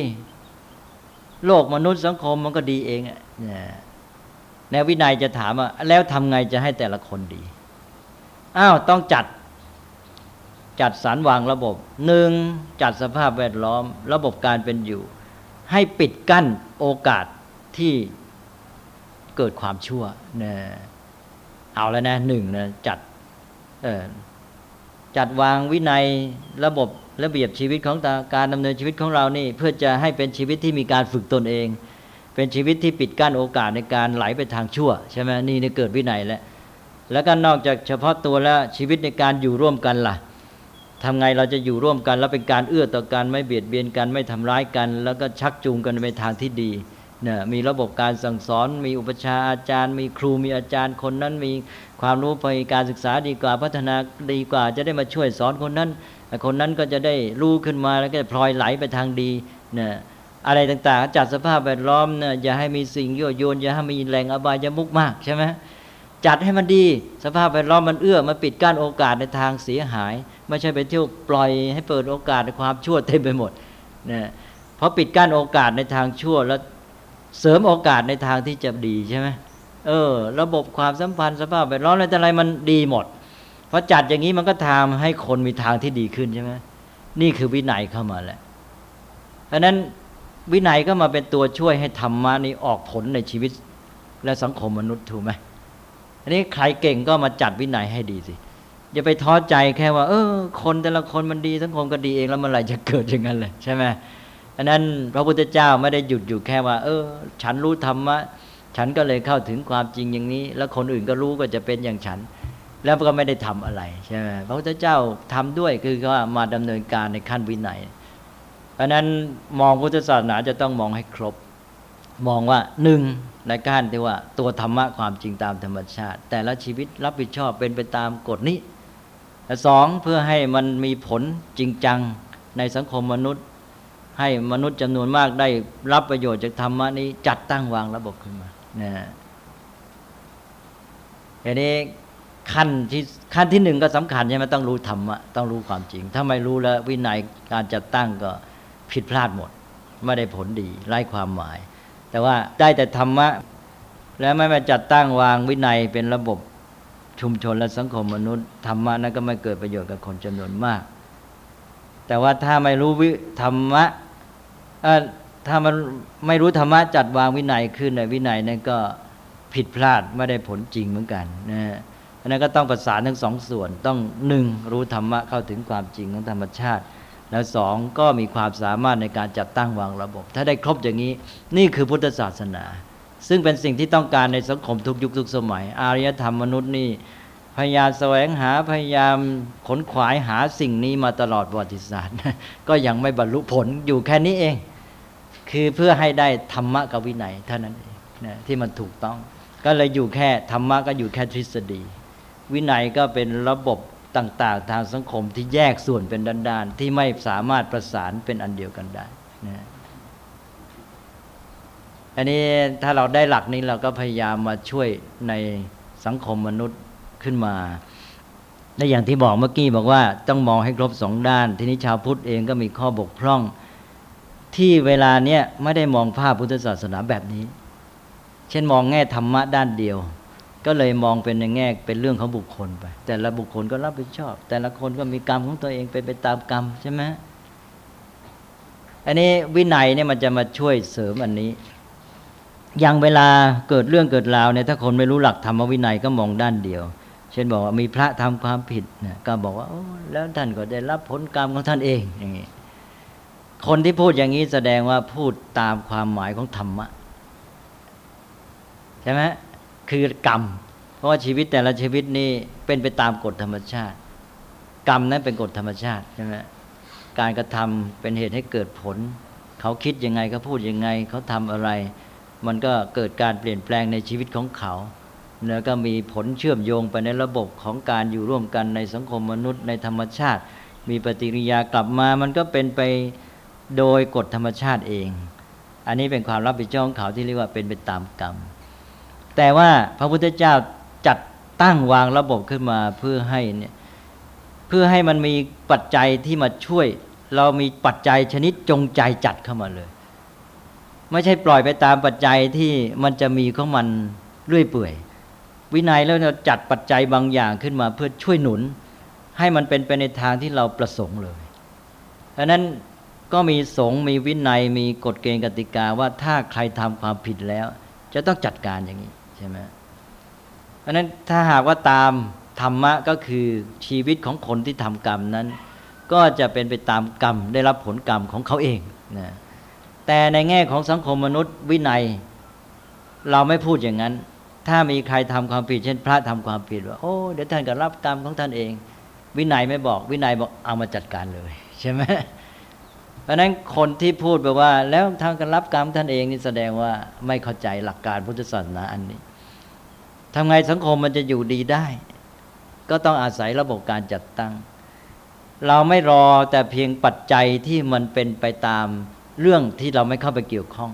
โลกมนุษย์สังคมมันก็ดีเองอะแนววินัยจะถามว่า แล้วทำไงจะให้แต่ละคนดีอ้าวต้องจัดจัดสรรวางระบบหนึ่งจัดสภาพแวดล้อม ระบบการเป็นอยู่ ให้ปิดกั้นโอกาสที่เกิดความชั่วเนี่ยเอาแล้วนะหนึ่งนะจัด จัดวางวินัยระบบระเบียบชีวิตของการดำเนินชีวิตของเรานี่ เพื่อจะให้เป็นชีวิตที่มีการฝึกตนเอง เป็นชีวิตที่ปิดกั้นโอกาสในการไหลไปทางชั่วใช่ไหมนี่นี่เกิดวินัยแล้วแล้วก็นอกจากเฉพาะตัวแล้วชีวิตในการอยู่ร่วมกันล่ะทำไงเราจะอยู่ร่วมกัน แล้วเป็นการเอื้อต่อกันไม่เบียดเบียนกันไม่ทำร้ายกัน แล้วก็ชักจูงกันไปทางที่ดี เนี่ยมีระบบการสั่งสอน มีอุปชาอาจารย์ มีครูมีอาจารย์คนนั้น มีความรู้ไปการศึกษาดีกว่าพัฒนาดีกว่าจะได้มาช่วยสอนคนนั้น คนนั้นก็จะได้รู้ขึ้นมาแล้วก็พลอยไหลไปทางดีเนี่ยอะไรต่างๆ จัดสภาพแวดล้อมเนี่ยอย่าให้มีสิ่งยั่วยุอย่าให้มีแหล่งอบายมุกมากใช่ไหมจัดให้มันดี สภาพแวดล้อมมันเอื้อมาปิดกั้นโอกาสในทางเสียหาย ไม่ใช่ไปเที่ยวปล่อยให้เปิดโอกาสในความชั่วเต็มไปหมดเนี่ยเพราะปิดกั้นโอกาสในทางชั่วแล้ว เสริมโอกาสในทางที่จะดีใช่ไหมเออ ระบบความสัมพันธ์สภาพแวดล้อมอะไรแต่อะไรมันดีหมดพอจัดอย่างนี้มันก็ทำให้คนมีทางที่ดีขึ้นใช่ไหมนี่คือวินัยเข้ามาแล้วเพราะนั้นวินัยก็มาเป็นตัวช่วยให้ธรรมะนี้ออกผลในชีวิตและสังคมมนุษย์ถูกไหมอันนี้ใครเก่งก็มาจัดวินัยให้ดีสิอย่าไปท้อใจแค่ว่า เออ คนแต่ละคนมันดีสังคมก็ดีเองแล้วเมื่อไหร่จะเกิดอย่างนั้นเลยใช่ไหม อันนั้นพระพุทธเจ้าไม่ได้หยุดอยู่แค่ว่า เออ ฉันรู้ธรรมะฉันก็เลยเข้าถึงความจริงอย่างนี้ แล้วคนอื่นก็รู้ก็จะเป็นอย่างฉัน แล้วก็ไม่ได้ทำอะไรใช่ไหมพระพุทธเจ้าทำด้วยคือว่ามาดำเนินการในขั้นวินัยเพราะนั้นมองพุทธศาสนาจะต้องมองให้ครบ มองว่าหนึ่งในการที่ว่าตัวธรรมะความจริงตามธรรมชาติ แต่ละชีวิตรับผิดชอบเป็นไปตามกฎนี้สองเพื่อให้มันมีผลจริงจังในสังคมมนุษย์ ให้มนุษย์จำนวนมากได้รับประโยชน์จากธรรมะนี้จัดตั้งวางระบบขึ้นมานะอันนี้ขั้นที่ขั้นที่หนึ่งก็สำคัญใช่ไหมต้องรู้ธรรมะต้องรู้ความจริง ถ้าไม่รู้แล้ววินัยการจัดตั้งก็ผิดพลาดหมด ไม่ได้ผลดีไร้ความหมาย แต่ว่าได้แต่ธรรมะ แล้วไม่มาจัดตั้งวางวินัยเป็นระบบชุมชนและสังคมมนุษย์ธรรมะนั้นก็ไม่เกิดประโยชน์กับคนจำนวนมาก แต่ว่าถ้าไม่รู้วิธรรมะ ถ้ามันไม่รู้ธรรมะจัดวางวินัยขึ้นในวินัยนั้นก็ผิดพลาดไม่ได้ผลจริงเหมือนกันนะอันนั้นก็ต้องประสานทั้งสองส่วน ต้องหนึ่งรู้ธรรมะเข้าถึงความจริงของธรรมชาติ แล้วสองก็มีความสามารถในการจัดตั้งวางระบบ ถ้าได้ครบอย่างนี้ นี่คือพุทธศาสนา ซึ่งเป็นสิ่งที่ต้องการในสังคมทุกยุคทุกสมัย อารยธรรมมนุษย์นี่พยายามแสวงหาพยายามขนขวายหาสิ่งนี้มาตลอดประวัติศาสตร์ ก็ยังไม่บรรลุผลอยู่แค่นี้เอง คือเพื่อให้ได้ธรรมะกับวินัยเท่านั้นเองนะที่มันถูกต้อง ก็เลยอยู่แค่ธรรมะก็อยู่แค่ทฤษฎี วินัยก็เป็นระบบต่าง ๆ ทางสังคมที่แยกส่วนเป็นด้านๆที่ไม่สามารถประสานเป็นอันเดียวกันได้นะอันนี้ถ้าเราได้หลักนี้เราก็พยายามมาช่วยในสังคมมนุษย์ขึ้นมาและอย่างที่บอกเมื่อกี้บอกว่าต้องมองให้ครบสองด้าน ทีนี้ชาวพุทธเองก็มีข้อบกพร่อง ที่เวลาเนี้ยไม่ได้มองภาพพุทธศาสนาแบบนี้ เช่นมองแง่ธรรมะด้านเดียว ก็เลยมองเป็นในแง่เป็นเรื่องของบุคคลไป แต่ละบุคคลก็รับผิดชอบ แต่ละคนก็มีกรรมของตัวเองเป็นไปตามกรรมใช่ไหมอันนี้วินัยเนี่ยมันจะมาช่วยเสริมอันนี้ อย่างเวลาเกิดเรื่องเกิดราวเนี่ยถ้าคนไม่รู้หลักธรรมวินัยก็มองด้านเดียว เช่นบอกว่ามีพระทำความผิดเนี่ยก็บอกว่าแล้วท่านก็ได้รับผลกรรมของท่านเองอย่างนี้ คนที่พูดอย่างนี้แสดงว่าพูดตามความหมายของธรรมะใช่ไหมคือกรรม เพราะว่าชีวิตแต่ละชีวิตนี่เป็นไปตามกฎธรรมชาติ กรรมนั้นเป็นกฎธรรมชาติใช่ไหมการกระทำเป็นเหตุให้เกิดผล เขาคิดยังไงเขาพูดยังไง เขาทำอะไร มันก็เกิดการเปลี่ยนแปลงในชีวิตของเขาแล้วก็มีผลเชื่อมโยงไปในระบบของการอยู่ร่วมกันในสังคมมนุษย์ในธรรมชาติ มีปฏิกิริยากลับมา มันก็เป็นไป โดยกฎธรรมชาติเอง อันนี้เป็นความรับผิดชอบของเขาที่เรียกว่าเป็นไปตามกรรม แต่ว่าพระพุทธเจ้าจัดตั้งวางระบบขึ้นมาเพื่อให้เนี่ยเพื่อให้มันมีปัจจัยที่มาช่วย เรามีปัจจัยชนิดจงใจจัดเข้ามาเลย ไม่ใช่ปล่อยไปตามปัจจัยที่มันจะมีของมันเรื่อยเปื่อยวินัยแล้วเราจัดปัจจัยบางอย่างขึ้นมาเพื่อช่วยหนุน ให้มันเป็นไปในทางที่เราประสงค์เลยดังนั้น ก็มีสงมีวินัยมีกฎเกณฑ์กติกาว่าถ้าใครทำความผิดแล้ว จะต้องจัดการอย่างนี้ใช่ไหมเพราะนั้นถ้าหากว่าตามธรรมะก็คือชีวิตของคนที่ทำกรรมนั้น ก็จะเป็นไปตามกรรมได้รับผลกรรมของเขาเองนะแต่ในแง่ของสังคมมนุษย์วินัย เราไม่พูดอย่างนั้น ถ้ามีใครทำความผิด เช่น พระทำความผิดว่าโอ้เดี๋ยวท่านก็รับกรรมของท่านเอง วินัยไม่บอก วินัยบอกเอามาจัดการเลย ใช่ไหม เพราะนั้นคนที่พูดแบบว่า แล้วทางการรับกรรมท่านเองนี่แสดงว่าไม่เข้าใจหลักการพุทธศาสนาอันนี้ทำไงสังคมมันจะอยู่ดีได้ ก็ต้องอาศัยระบบการจัดตั้ง เราไม่รอแต่เพียงปัจจัยที่มันเป็นไปตามเรื่องที่เราไม่เข้าไปเกี่ยวข้อง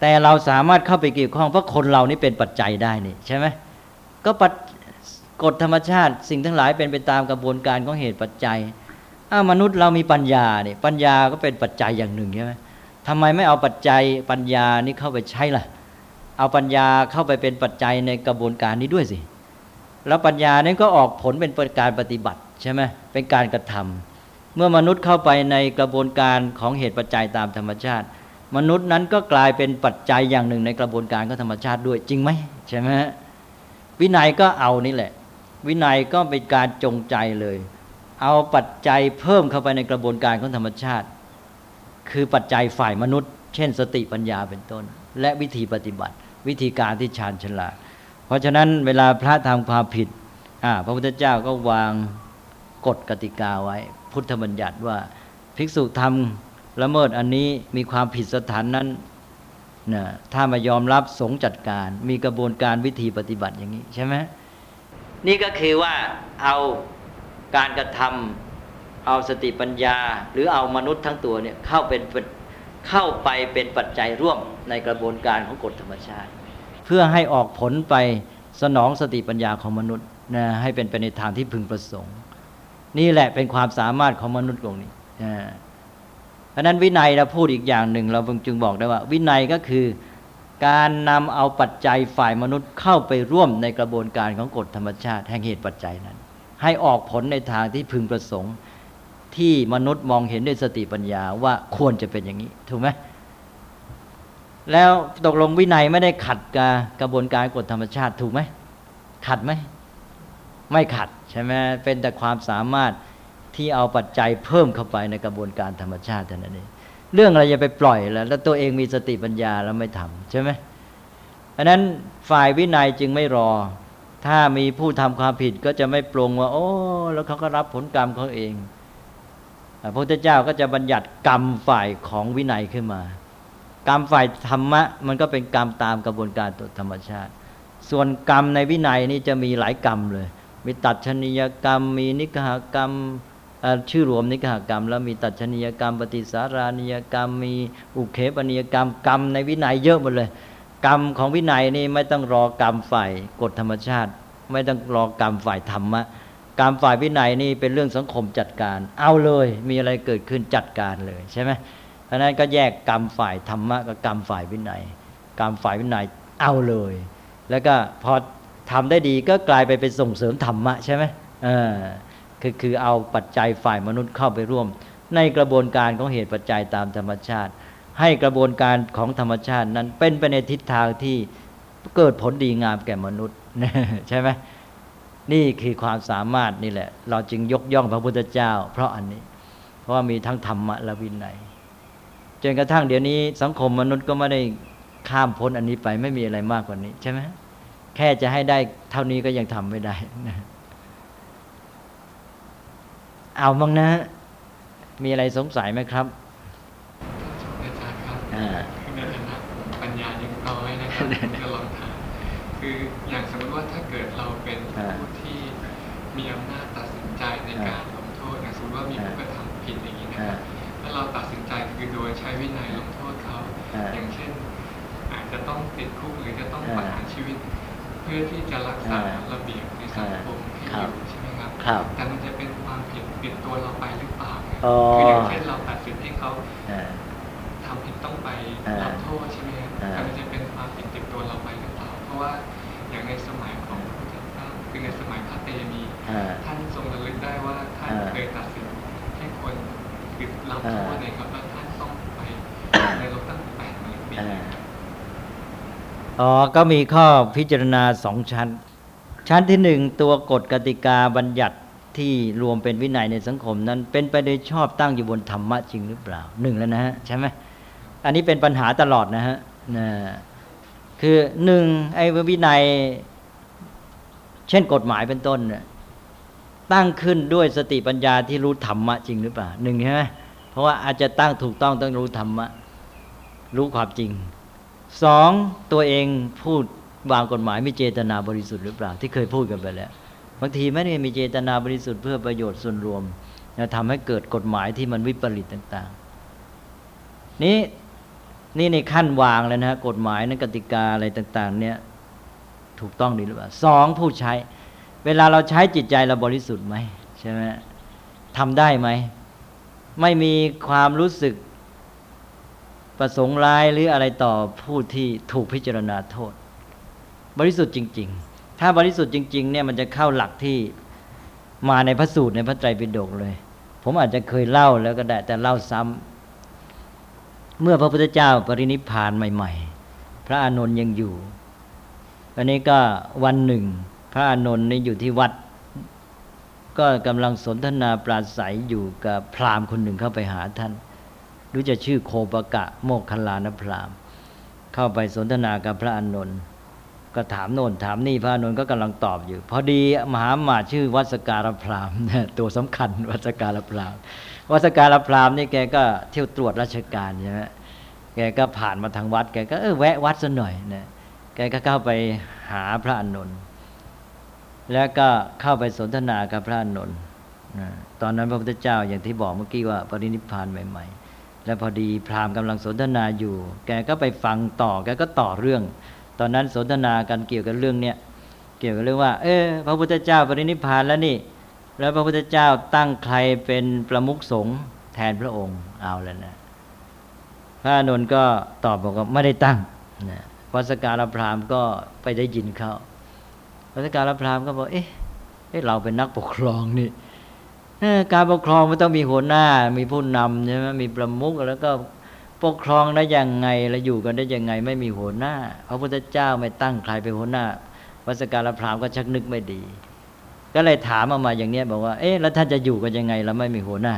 แต่เราสามารถเข้าไปเกี่ยวข้องเพราะคนเรานี่เป็นปัจจัยได้นี่ใช่ไหมก็ปัจกฎธรรมชาติ สิ่งทั้งหลายเป็นไปตามกระบวนการของเหตุปัจจัย มนุษย์เรามีปัญญาเนี่ยปัญญาก็เป็นปัจจัยอย่างหนึ่งใช่ไหมทำไมไม่เอาปัจจัยปัญญานี่เข้าไปใช้ล่ะ เอาปัญญาเข้าไปเป็นปัจจัยในกระบวนการนี้ด้วยสิ แล้วปัญญานั้นก็ออกผลเป็นการปฏิบัติใช่ไหมเป็นการกระทำเมื่อมนุษย์เข้าไปในกระบวนการของเหตุปัจจัยตามธรรมชาติ มนุษย์นั้นก็กลายเป็นปัจจัยอย่างหนึ่งในกระบวนการของธรรมชาติด้วยจริงไหมใช่ไหมวินัยก็เอานี่แหละ วินัยก็เป็นการจงใจเลย เอาปัจจัยเพิ่มเข้าไปในกระบวนการของธรรมชาติ คือปัจจัยฝ่ายมนุษย์ เช่น สติปัญญาเป็นต้น และวิธีปฏิบัติ วิธีการที่ชาญฉลาดเพราะฉะนั้นเวลาพระทำความผิดพระพุทธเจ้าก็วางกฎกติกาไว้ พุทธบัญญัติว่าภิกษุทำละเมิดอันนี้มีความผิดสถานนั้นนะถ้ามายอมรับสงจัดการ มีกระบวนการวิธีปฏิบัติอย่างนี้ใช่ไหมนี่ก็คือว่าเอา การกระทำเอาสติปัญญา หรือเอามนุษย์ทั้งตัวเนี่ยเข้าเป็นเข้าไปเป็นปัจจัยร่วมในกระบวนการของกฎธรรมชาติ เพื่อให้ออกผลไปสนองสติปัญญาของมนุษย์นะให้เป็นไปในทางที่พึงประสงค์ นี่แหละเป็นความสามารถของมนุษย์ตรงนี้เพราะนั้นวินัยเราพูดอีกอย่างหนึ่ง เราจึงบอกได้ว่า วินัยก็คือการนำเอาปัจจัยฝ่ายมนุษย์เข้าไปร่วมในกระบวนการของกฎธรรมชาติแห่งเหตุปัจจัยนั้น ให้ออกผลในทางที่พึงประสงค์ ที่มนุษย์มองเห็นด้วยสติปัญญาว่าควรจะเป็นอย่างนี้ถูกไหมแล้วตกลงวินัยไม่ได้ขัดกับกระบวนการกฎธรรมชาติถูกไหมขัดไหมไม่ขัดใช่ไหมเป็นแต่ความสามารถที่เอาปัจจัยเพิ่มเข้าไปในกระบวนการธรรมชาติเท่านั้นเองเรื่องอะไรจะไปปล่อยแล้ว แล้วตัวเองมีสติปัญญาแล้วไม่ทำใช่ไหมอันนั้นฝ่ายวินัยจึงไม่รอ ถ้ามีผู้ทำความผิดก็จะไม่ปรงว่า โอ้ แล้วเขาก็รับผลกรรมเขาเองพระพุทธเจ้าก็จะบัญญัติกรรมฝ่ายของวินัยขึ้นมา กรรมฝ่ายธรรมะ มันก็เป็นกรรมตามกระบวนการตัวธรรมชาติ ส่วนกรรมในวินัยนี่จะมีหลายกรรมเลย มีตัดชนียกรรม มีนิกหกรรมชื่อรวมนิกหกรรม แล้วมีตัดชนียกรรม ปฏิสารานิยกรรม มีอุเคปนิยกรรม กรรมในวินัยเยอะหมดเลย กรรมของวินัยนี่ไม่ต้องรอกรรมฝ่ายกฎธรรมชาติ ไม่ต้องรอกรรมฝ่ายธรรมะกรรมฝ่ายวินัยนี่เป็นเรื่องสังคมจัดการ เอาเลยมีอะไรเกิดขึ้นจัดการเลยใช่ไหมเพราะนั้นก็แยกกรรมฝ่ายธรรมะกับกรรมฝ่ายวินัย กรรมฝ่ายวินัยเอาเลย แล้วก็พอทำได้ดีก็กลายไปเป็นส่งเสริมธรรมะใช่ไหมเออคือคือเอาปัจจัยฝ่ายมนุษย์เข้าไปร่วม ในกระบวนการของเหตุปัจจัยตามธรรมชาติ ให้กระบวนการของธรรมชาตินั้นเป็นไปในทิศทางที่เกิดผลดีงามแก่มนุษย์ใช่ไหมนี่คือความสามารถนี่แหละ เราจึงยกย่องพระพุทธเจ้า เพราะอันนี้ เพราะว่ามีทั้งธรรมะและวินัยจนกระทั่งเดี๋ยวนี้สังคมมนุษย์ก็ไม่ได้ข้ามพ้นอันนี้ไปไม่มีอะไรมากกว่านี้ใช่ไหมแค่จะให้ได้เท่านี้ก็ยังทำไม่ได้นะเอาบ้างนะ มีอะไรสงสัยไหมครับ ครับในฐานะปัญญายังน้อยนะครับจะลองถามคืออย่างสมมติว่าถ้าเกิดเราเป็นผู้ที่มีอำนาจตัดสินใจในการลงโทษนะสมมติว่ามีผู้กระทำผิดอย่างนี้นะครับแล้วเราตัดสินใจคือโดยใช้วินัยลงโทษเขาอย่างเช่น อาจจะต้องติดคุกหรือจะต้องประหารชีวิต เพื่อที่จะรักษาระเบียบในสังคมให้อยู่ใช่ไหมครับแต่มันจะเป็นความผิดติดตัวเราไปหรือเปล่าคืออย่างเช่นเราตัด ษใช่ไหมครับแต่มันจะเป็นความผิดติดตัวเราไปหรือเปล่า เพราะว่าอย่างในสมัยของพระพุทธเจ้าคือในสมัยพระเตมีท่านทรงระลึกได้ว่าท่านเคยตัดสินให้คนคือรับโทษในครับแล้วท่านต้องไปในรถตั้งแปดหมื่นปีอ๋อ ก็มีข้อพิจารณาสองชั้น ชั้นที่หนึ่งตัวกฎกติกาบัญญัติที่รวมเป็นวินัยในสังคมนั้น เป็นไปโดยชอบตั้งอยู่บนธรรมะจริงหรือเปล่าหนึ่งแล้วนะฮะใช่ไหม อันนี้เป็นปัญหาตลอดนะฮะนะคือหนึ่งไอ้วินัย เช่นกฎหมายเป็นต้นเนี่ยตั้งขึ้นด้วยสติปัญญาที่รู้ธรรมะจริงหรือเปล่าหนึ่งใช่ไหมเพราะว่าอาจจะตั้งถูกต้องต้องรู้ธรรมะ รู้ความจริงสองตัวเองพูดวางกฎหมายมีเจตนาบริสุทธิ์หรือเปล่า ที่เคยพูดกันไปแล้วบางทีไม่ได้มีเจตนาบริสุทธิ์เพื่อประโยชน์ส่วนรวมจะทำให้เกิดกฎหมายที่มันวิปริตต่าง ๆ นี้ นี่ในขั้นวางแล้วนะฮะกฎหมายนั้นกติกาอะไรต่าง ๆ เนี่ยถูกต้องดีหรือเปล่าสองผู้ใช้ เวลาเราใช้จิตใจเราบริสุทธิ์ไหมใช่ไหมทำได้ไหม ไม่มีความรู้สึกประสงค์ร้ายหรืออะไรต่อผู้ที่ถูกพิจารณาโทษ บริสุทธิ์จริง ๆ ถ้าบริสุทธิ์จริง ๆ เนี่ยมันจะเข้าหลักที่มาในพระสูตรในพระไตรปิฎกเลย ผมอาจจะเคยเล่าแล้วก็ได้แต่เล่าซ้ำ เมื่อพระพุทธเจ้าปรินิพานใหม่ ๆ พระอานนท์ยังอยู่อันนี้ก็วันหนึ่ง พระอานนท์นี่อยู่ที่วัด ก็กำลังสนทนาปราศัยอยู่กับพราหมณ์คนหนึ่งเข้าไปหาท่าน รู้จะชื่อโคปกะโมกขลานพรามเข้าไปสนทนากับพระอานนท์ก็ถามโน่นถามนี่พระอานนท์ก็กำลังตอบอยู่ พอดีมหาหมาชื่อวัสการพรามตัวสำคัญวัสการพราม วัสการพรามนี่แกก็เที่ยวตรวจราชการใช่ไหมแกก็ผ่านมาทางวัด แกก็เออแวะวัดซะหน่อยนะแกก็เข้าไปหาพระอานนท์แล้วก็เข้าไปสนทนากับพระอานนท์ตอนนั้นพระพุทธเจ้าอย่างที่บอกเมื่อกี้ว่าปรินิพพานใหม่ ๆ แล้วพอดีพราหมณ์กำลังสนทนาอยู่ แกก็ไปฟังต่อ แกก็ต่อเรื่อง ตอนนั้นสนทนากันเกี่ยวกับเรื่องเนี้ยเกี่ยวกับเรื่องว่า เออพระพุทธเจ้าปรินิพพานแล้วนี่ แล้วพระพุทธเจ้าตั้งใครเป็นประมุขสงฆ์แทนพระองค์เอาแล้วนะ พระนนท์ก็ตอบบอกว่าไม่ได้ตั้งนะวัสการพราหมณ์ก็ไปได้ยินเขาวัสการพราหมณ์ก็บอกเอ๊ะเราเป็นนักปกครองนี่การปกครองมันต้องมีหัวหน้า มีผู้นำใช่ไหมมีประมุขแล้วก็ปกครองได้ยังไงแล้วอยู่กันได้ยังไง ไม่มีหัวหน้า พระพุทธเจ้าไม่ตั้งใครเป็นหัวหน้าวัสการพรามก็ชักนึกไม่ดี ก็เลยถามออกมาอย่างเนี้ยบอกว่า เอ๊ะแล้วท่านจะอยู่กันยังไงแล้วไม่มีหัวหน้า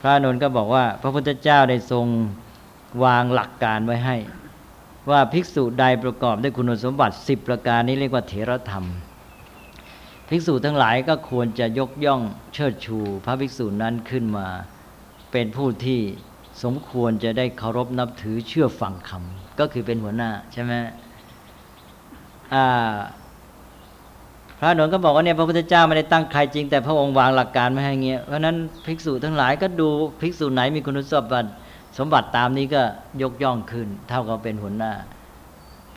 พระนนท์ก็บอกว่า พระพุทธเจ้าได้ทรงวางหลักการไว้ให้ ว่าภิกษุใดประกอบด้วยคุณสมบัติสิบประการนี้เรียกว่าเถรธรรม ภิกษุทั้งหลายก็ควรจะยกย่องเชิดชู พระภิกษุนั้นขึ้นมา เป็นผู้ที่สมควรจะได้เคารพนับถือเชื่อฟังคำก็คือเป็นหัวหน้าใช่ไหมพ ระนนท์ก็บอกว่าเนี่ยพระพุทธเจ้าไม่ได้ตั้งใครจริง แต่พระองค์วางหลักการไม่ให้เงี้ยเพราะนั้นภิกษุทั้งหลายก็ดูภิกษุไหนมีคุณสมบัติสมบัติตามนี้ก็ยกย่องขึ้น เท่ากับเป็นหัวหน้า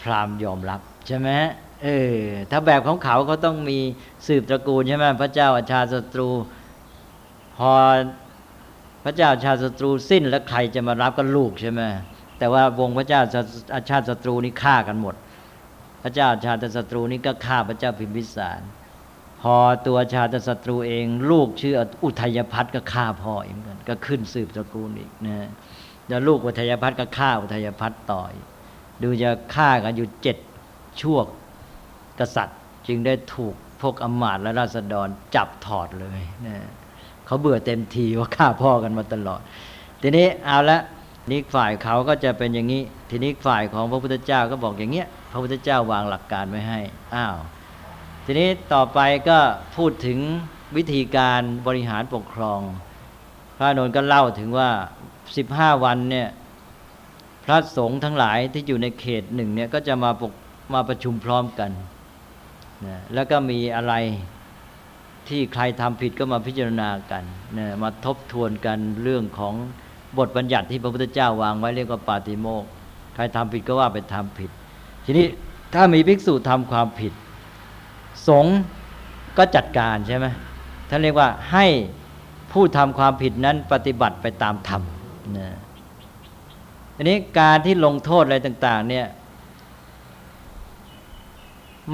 พราหมณ์ยอมรับใช่ไหมเออถ้าแบบของเขาเขาต้องมีสืบตระกูลใช่ไหมพระเจ้าอาชาศัตรูพอพระเจ้าอาชาศัตรูสิ้นแล้วใครจะมารับก็ลูกใช่ไหมแต่ว่าวงพระเจ้าอาชาศัตรูนี่ฆ่ากันหมด ระเจ้าชาติศัตรูนี่ก็ฆ่าพระเจ้าพิมพิสาร พอตัวชาติศัตรูเองลูกชื่ออุทัยพัฒน์ก็ฆ่าพ่อเองกันก็ขึ้นสืบตระกูลอีกนะแล้วลูกอุทัยพัฒน์ก็ฆ่าอุทัยพัฒน์ต่อยดูจะฆ่ากันอยู่เจ็ดช่วงกษัตริย์ จึงได้ถูกพวกอมาตและราษฎรจับถอดเลยนะเขาเบื่อเต็มทีว่าฆ่าพ่อกันมาตลอด ทีนี้เอาละ นี่ฝ่ายเขาก็จะเป็นอย่างนี้ ทีนี้ฝ่ายของพระพุทธเจ้าก็บอกอย่างเงี้ย พระพุทธเจ้าวางหลักการไว้ให้ อ้าว ทีนี้ต่อไปก็พูดถึงวิธีการบริหารปกครอง พระนนท์ก็เล่าถึงว่าสิบห้าวันเนี่ยพระสงฆ์ทั้งหลายที่อยู่ในเขตหนึ่งเนี่ยก็จะมาปกมาประชุมพร้อมกันนะแล้วก็มีอะไรที่ใครทำผิดก็มาพิจารณากันนะมาทบทวนกันเรื่องของ บทบัญญัติที่พระพุทธเจ้าวางไว้เรียกว่าปาติโมกใครทำผิดก็ว่าไปทำผิด ทีนี้ถ้ามีภิกษุทำความผิด สงฆ์ก็จัดการใช่ไหมท่านเรียกว่าให้ผู้ทำความผิดนั้นปฏิบัติไปตามธรรมนะอันนี้การที่ลงโทษอะไรต่าง ๆ เนี่ย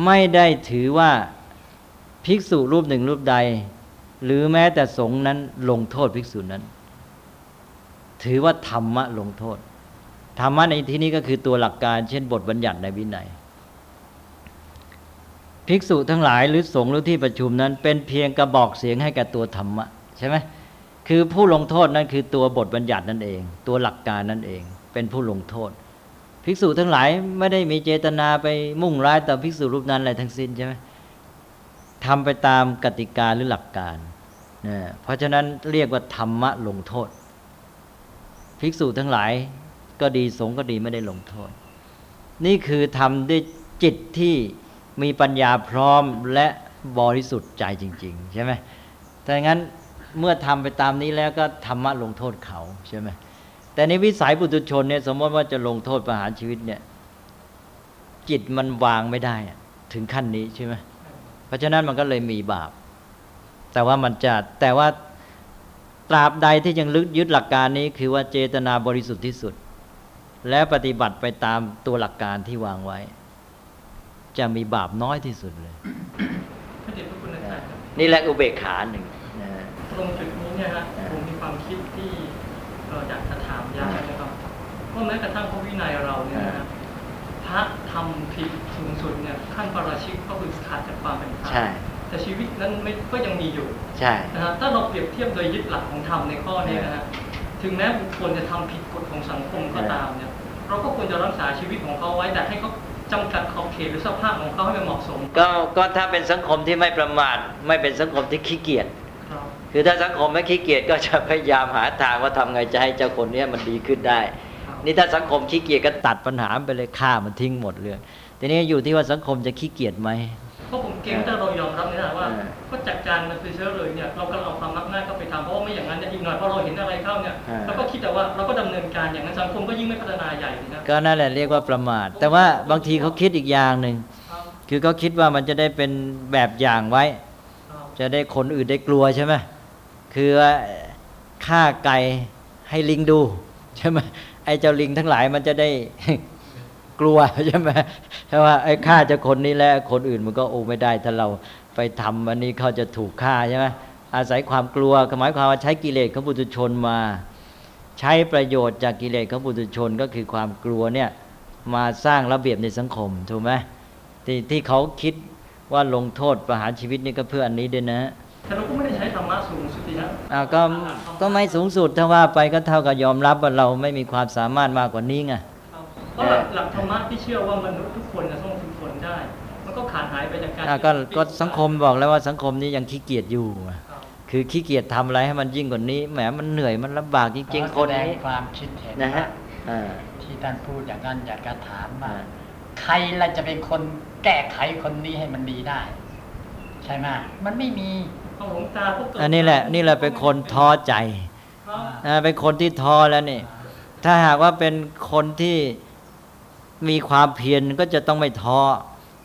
ไม่ได้ถือว่าภิกษุรูปหนึ่งรูปใด หรือแม้แต่สงฆ์นั้นลงโทษภิกษุนั้น ถือว่าธรรมะลงโทษ ธรรมะในที่นี้ก็คือตัวหลักการ เช่นบทบัญญัติในวินัย ภิกษุทั้งหลายหรือสงฆ์หรือที่ประชุมนั้น เป็นเพียงกระบอกเสียงให้กับตัวธรรมะใช่ไหมคือผู้ลงโทษนั้นคือตัวบทบัญญัตินั่นเอง ตัวหลักการนั่นเอง เป็นผู้ลงโทษ ภิกษุทั้งหลายไม่ได้มีเจตนาไปมุ่งร้ายต่อภิกษุรูปนั้นอะไรทั้งสิ้นใช่ไหมทำไปตามกติกาหรือหลักการนะเพราะฉะนั้นเรียกว่าธรรมะลงโทษ ภิกษุทั้งหลายก็ดีสงฆ์ก็ดีไม่ได้ลงโทษ นี่คือทำด้วยจิตที่มีปัญญาพร้อมและบริสุทธิ์ใจจริง ๆ ใช่ไหมแต่งั้นเมื่อทำไปตามนี้แล้วก็ธรรมะลงโทษเขาใช่ไหมแต่ในวิสัยปุถุชนเนี่ยสมมติว่าจะลงโทษประหารชีวิตเนี่ย จิตมันวางไม่ได้ถึงขั้นนี้ใช่ไหมเพราะฉะนั้นมันก็เลยมีบาป แต่ว่ามันจะแต่ว่า ตราบใดที่ยังลึกยึดหลักการนี้ คือว่าเจตนาบริสุทธิ์ที่สุด และปฏิบัติไปตามตัวหลักการที่วางไว้ จะมีบาปน้อยที่สุดเลยพระเดชพระคุณอาจารย์ครับนี่แหละอุเบกขาหนึ่งนะตรงจุดนี้เนี่ยฮะอ่าผมมีความคิดที่เราอยากจะถามย้ำนะครับว่าแม้กระทั่งพระวินัยเราเนี่ยนะฮะพระทำผิดสูงสุดเนี่ยขั้นปาราชิกก็คือขาดจากความเป็นพระใช่ แต่ชีวิตนั้นไม่ก็ยังมีอยู่ใช่นะฮะถ้าเราเปรียบเทียบโดยยึดหลักของธรรมในข้อนี้นะฮะถึงแม้บุคคลจะทำผิดกฎของสังคมก็ตามเนี่ยเราก็ควรจะรักษาชีวิตของเขาไว้แต่ให้เขาจำกัดขอบเขตหรือสภาพของเขาให้มันเหมาะสม ก็ก็ถ้าเป็นสังคมที่ไม่ประมาทไม่เป็นสังคมที่ขี้เกียจครับคือถ้าสังคมไม่ขี้เกียจก็จะพยายามหาทางว่าทำไงจะให้เจ้าคนเนี้ยมันดีขึ้นได้ครับนี่ถ้าสังคมขี้เกียจก็ตัดปัญหาไปเลยฆ่ามันทิ้งหมดเลยทีนี้อยู่ที่ว่าสังคมจะขี้เกียจไหม เพราะผมเกรงถ้าเรายอมรับเนี่ยนะว่าเออก็จัดการมันคือเชื้อเลยเนี่ยเราก็เอาความมักง่ายเข้าไปทำเพราะว่าไม่อย่างนั้นเนี่ยอีกหน่อยพอเราเห็นอะไรเข้าเนี่ยเออเราก็คิดแต่ว่าเราก็ดำเนินการอย่างนั้นสังคมก็ยิ่งไม่พัฒนาใหญ่เลยนะก็นั่นแหละเรียกว่าประมาท แต่ว่าบางทีเขาคิดอีกอย่างหนึ่งครับคือเขาคิดว่ามันจะได้เป็นแบบอย่างไว้ครับจะได้คนอื่นได้กลัวใช่ไหมคือว่าฆ่าไก่ให้ลิงดูใช่ไหมไอ้เจ้าลิงทั้งหลายมันจะได้ กลัวใช่ไหมเพราะว่าไอ้ฆ่าเจะคนนี้แล้วคนอื่นมันก็โอ้ไม่ได้ถ้าเราไปทำอันนี้เขาจะถูกฆ่าใช่ไหมอาศัยความกลัวหมายความว่าใช้กิเลสของปุถุชนมา ใช้ประโยชน์จากกิเลสของปุถุชนก็คือความกลัวเนี่ยมาสร้างระเบียบในสังคมถูกไหมที่ที่เขาคิดว่าลงโทษประหารชีวิตนี่ก็เพื่ออันนี้ด้วยนะแต่เราก็ไม่ได้ใช้ธรรมะสูงสุดที่นะอ่าก็ก็ไม่สูงสุดถ้าว่าไปก็เท่ากับยอมรับว่าเราไม่มีความสามารถมากกว่านี้ไงครับ เพราะหลักหลักธรรมะที่เชื่อว่ามนุษย์ทุกคนจะต้องฝึกฝนได้ มันก็ขาดหายไปจากการอ่าก็ก็สังคมบอกแล้วว่าสังคมนี้ยังขี้เกียจอยู่ครับคือขี้เกียจทำอะไรให้มันยิ่งกว่านี้แหมมันเหนื่อยมันลำบากจริงๆคนแสดงนี้ความคิดเห็นนะฮะว่าอ่าที่ท่านพูดอย่างนั้นอยากจะถามว่าอ่าใครล่ะจะเป็นคนแก้ไขคนนี้ให้มันดีได้ ใช่ไหมมันไม่มีเอาหลวงตาพวกเกิดอันนี้แหละ นี่แหละเป็นคนท้อใจครับอ่าเป็นคนที่ท้อแล้วนี่ ถ้าหากว่าเป็นคนที่ มีความเพียรก็จะต้องไม่ท้อ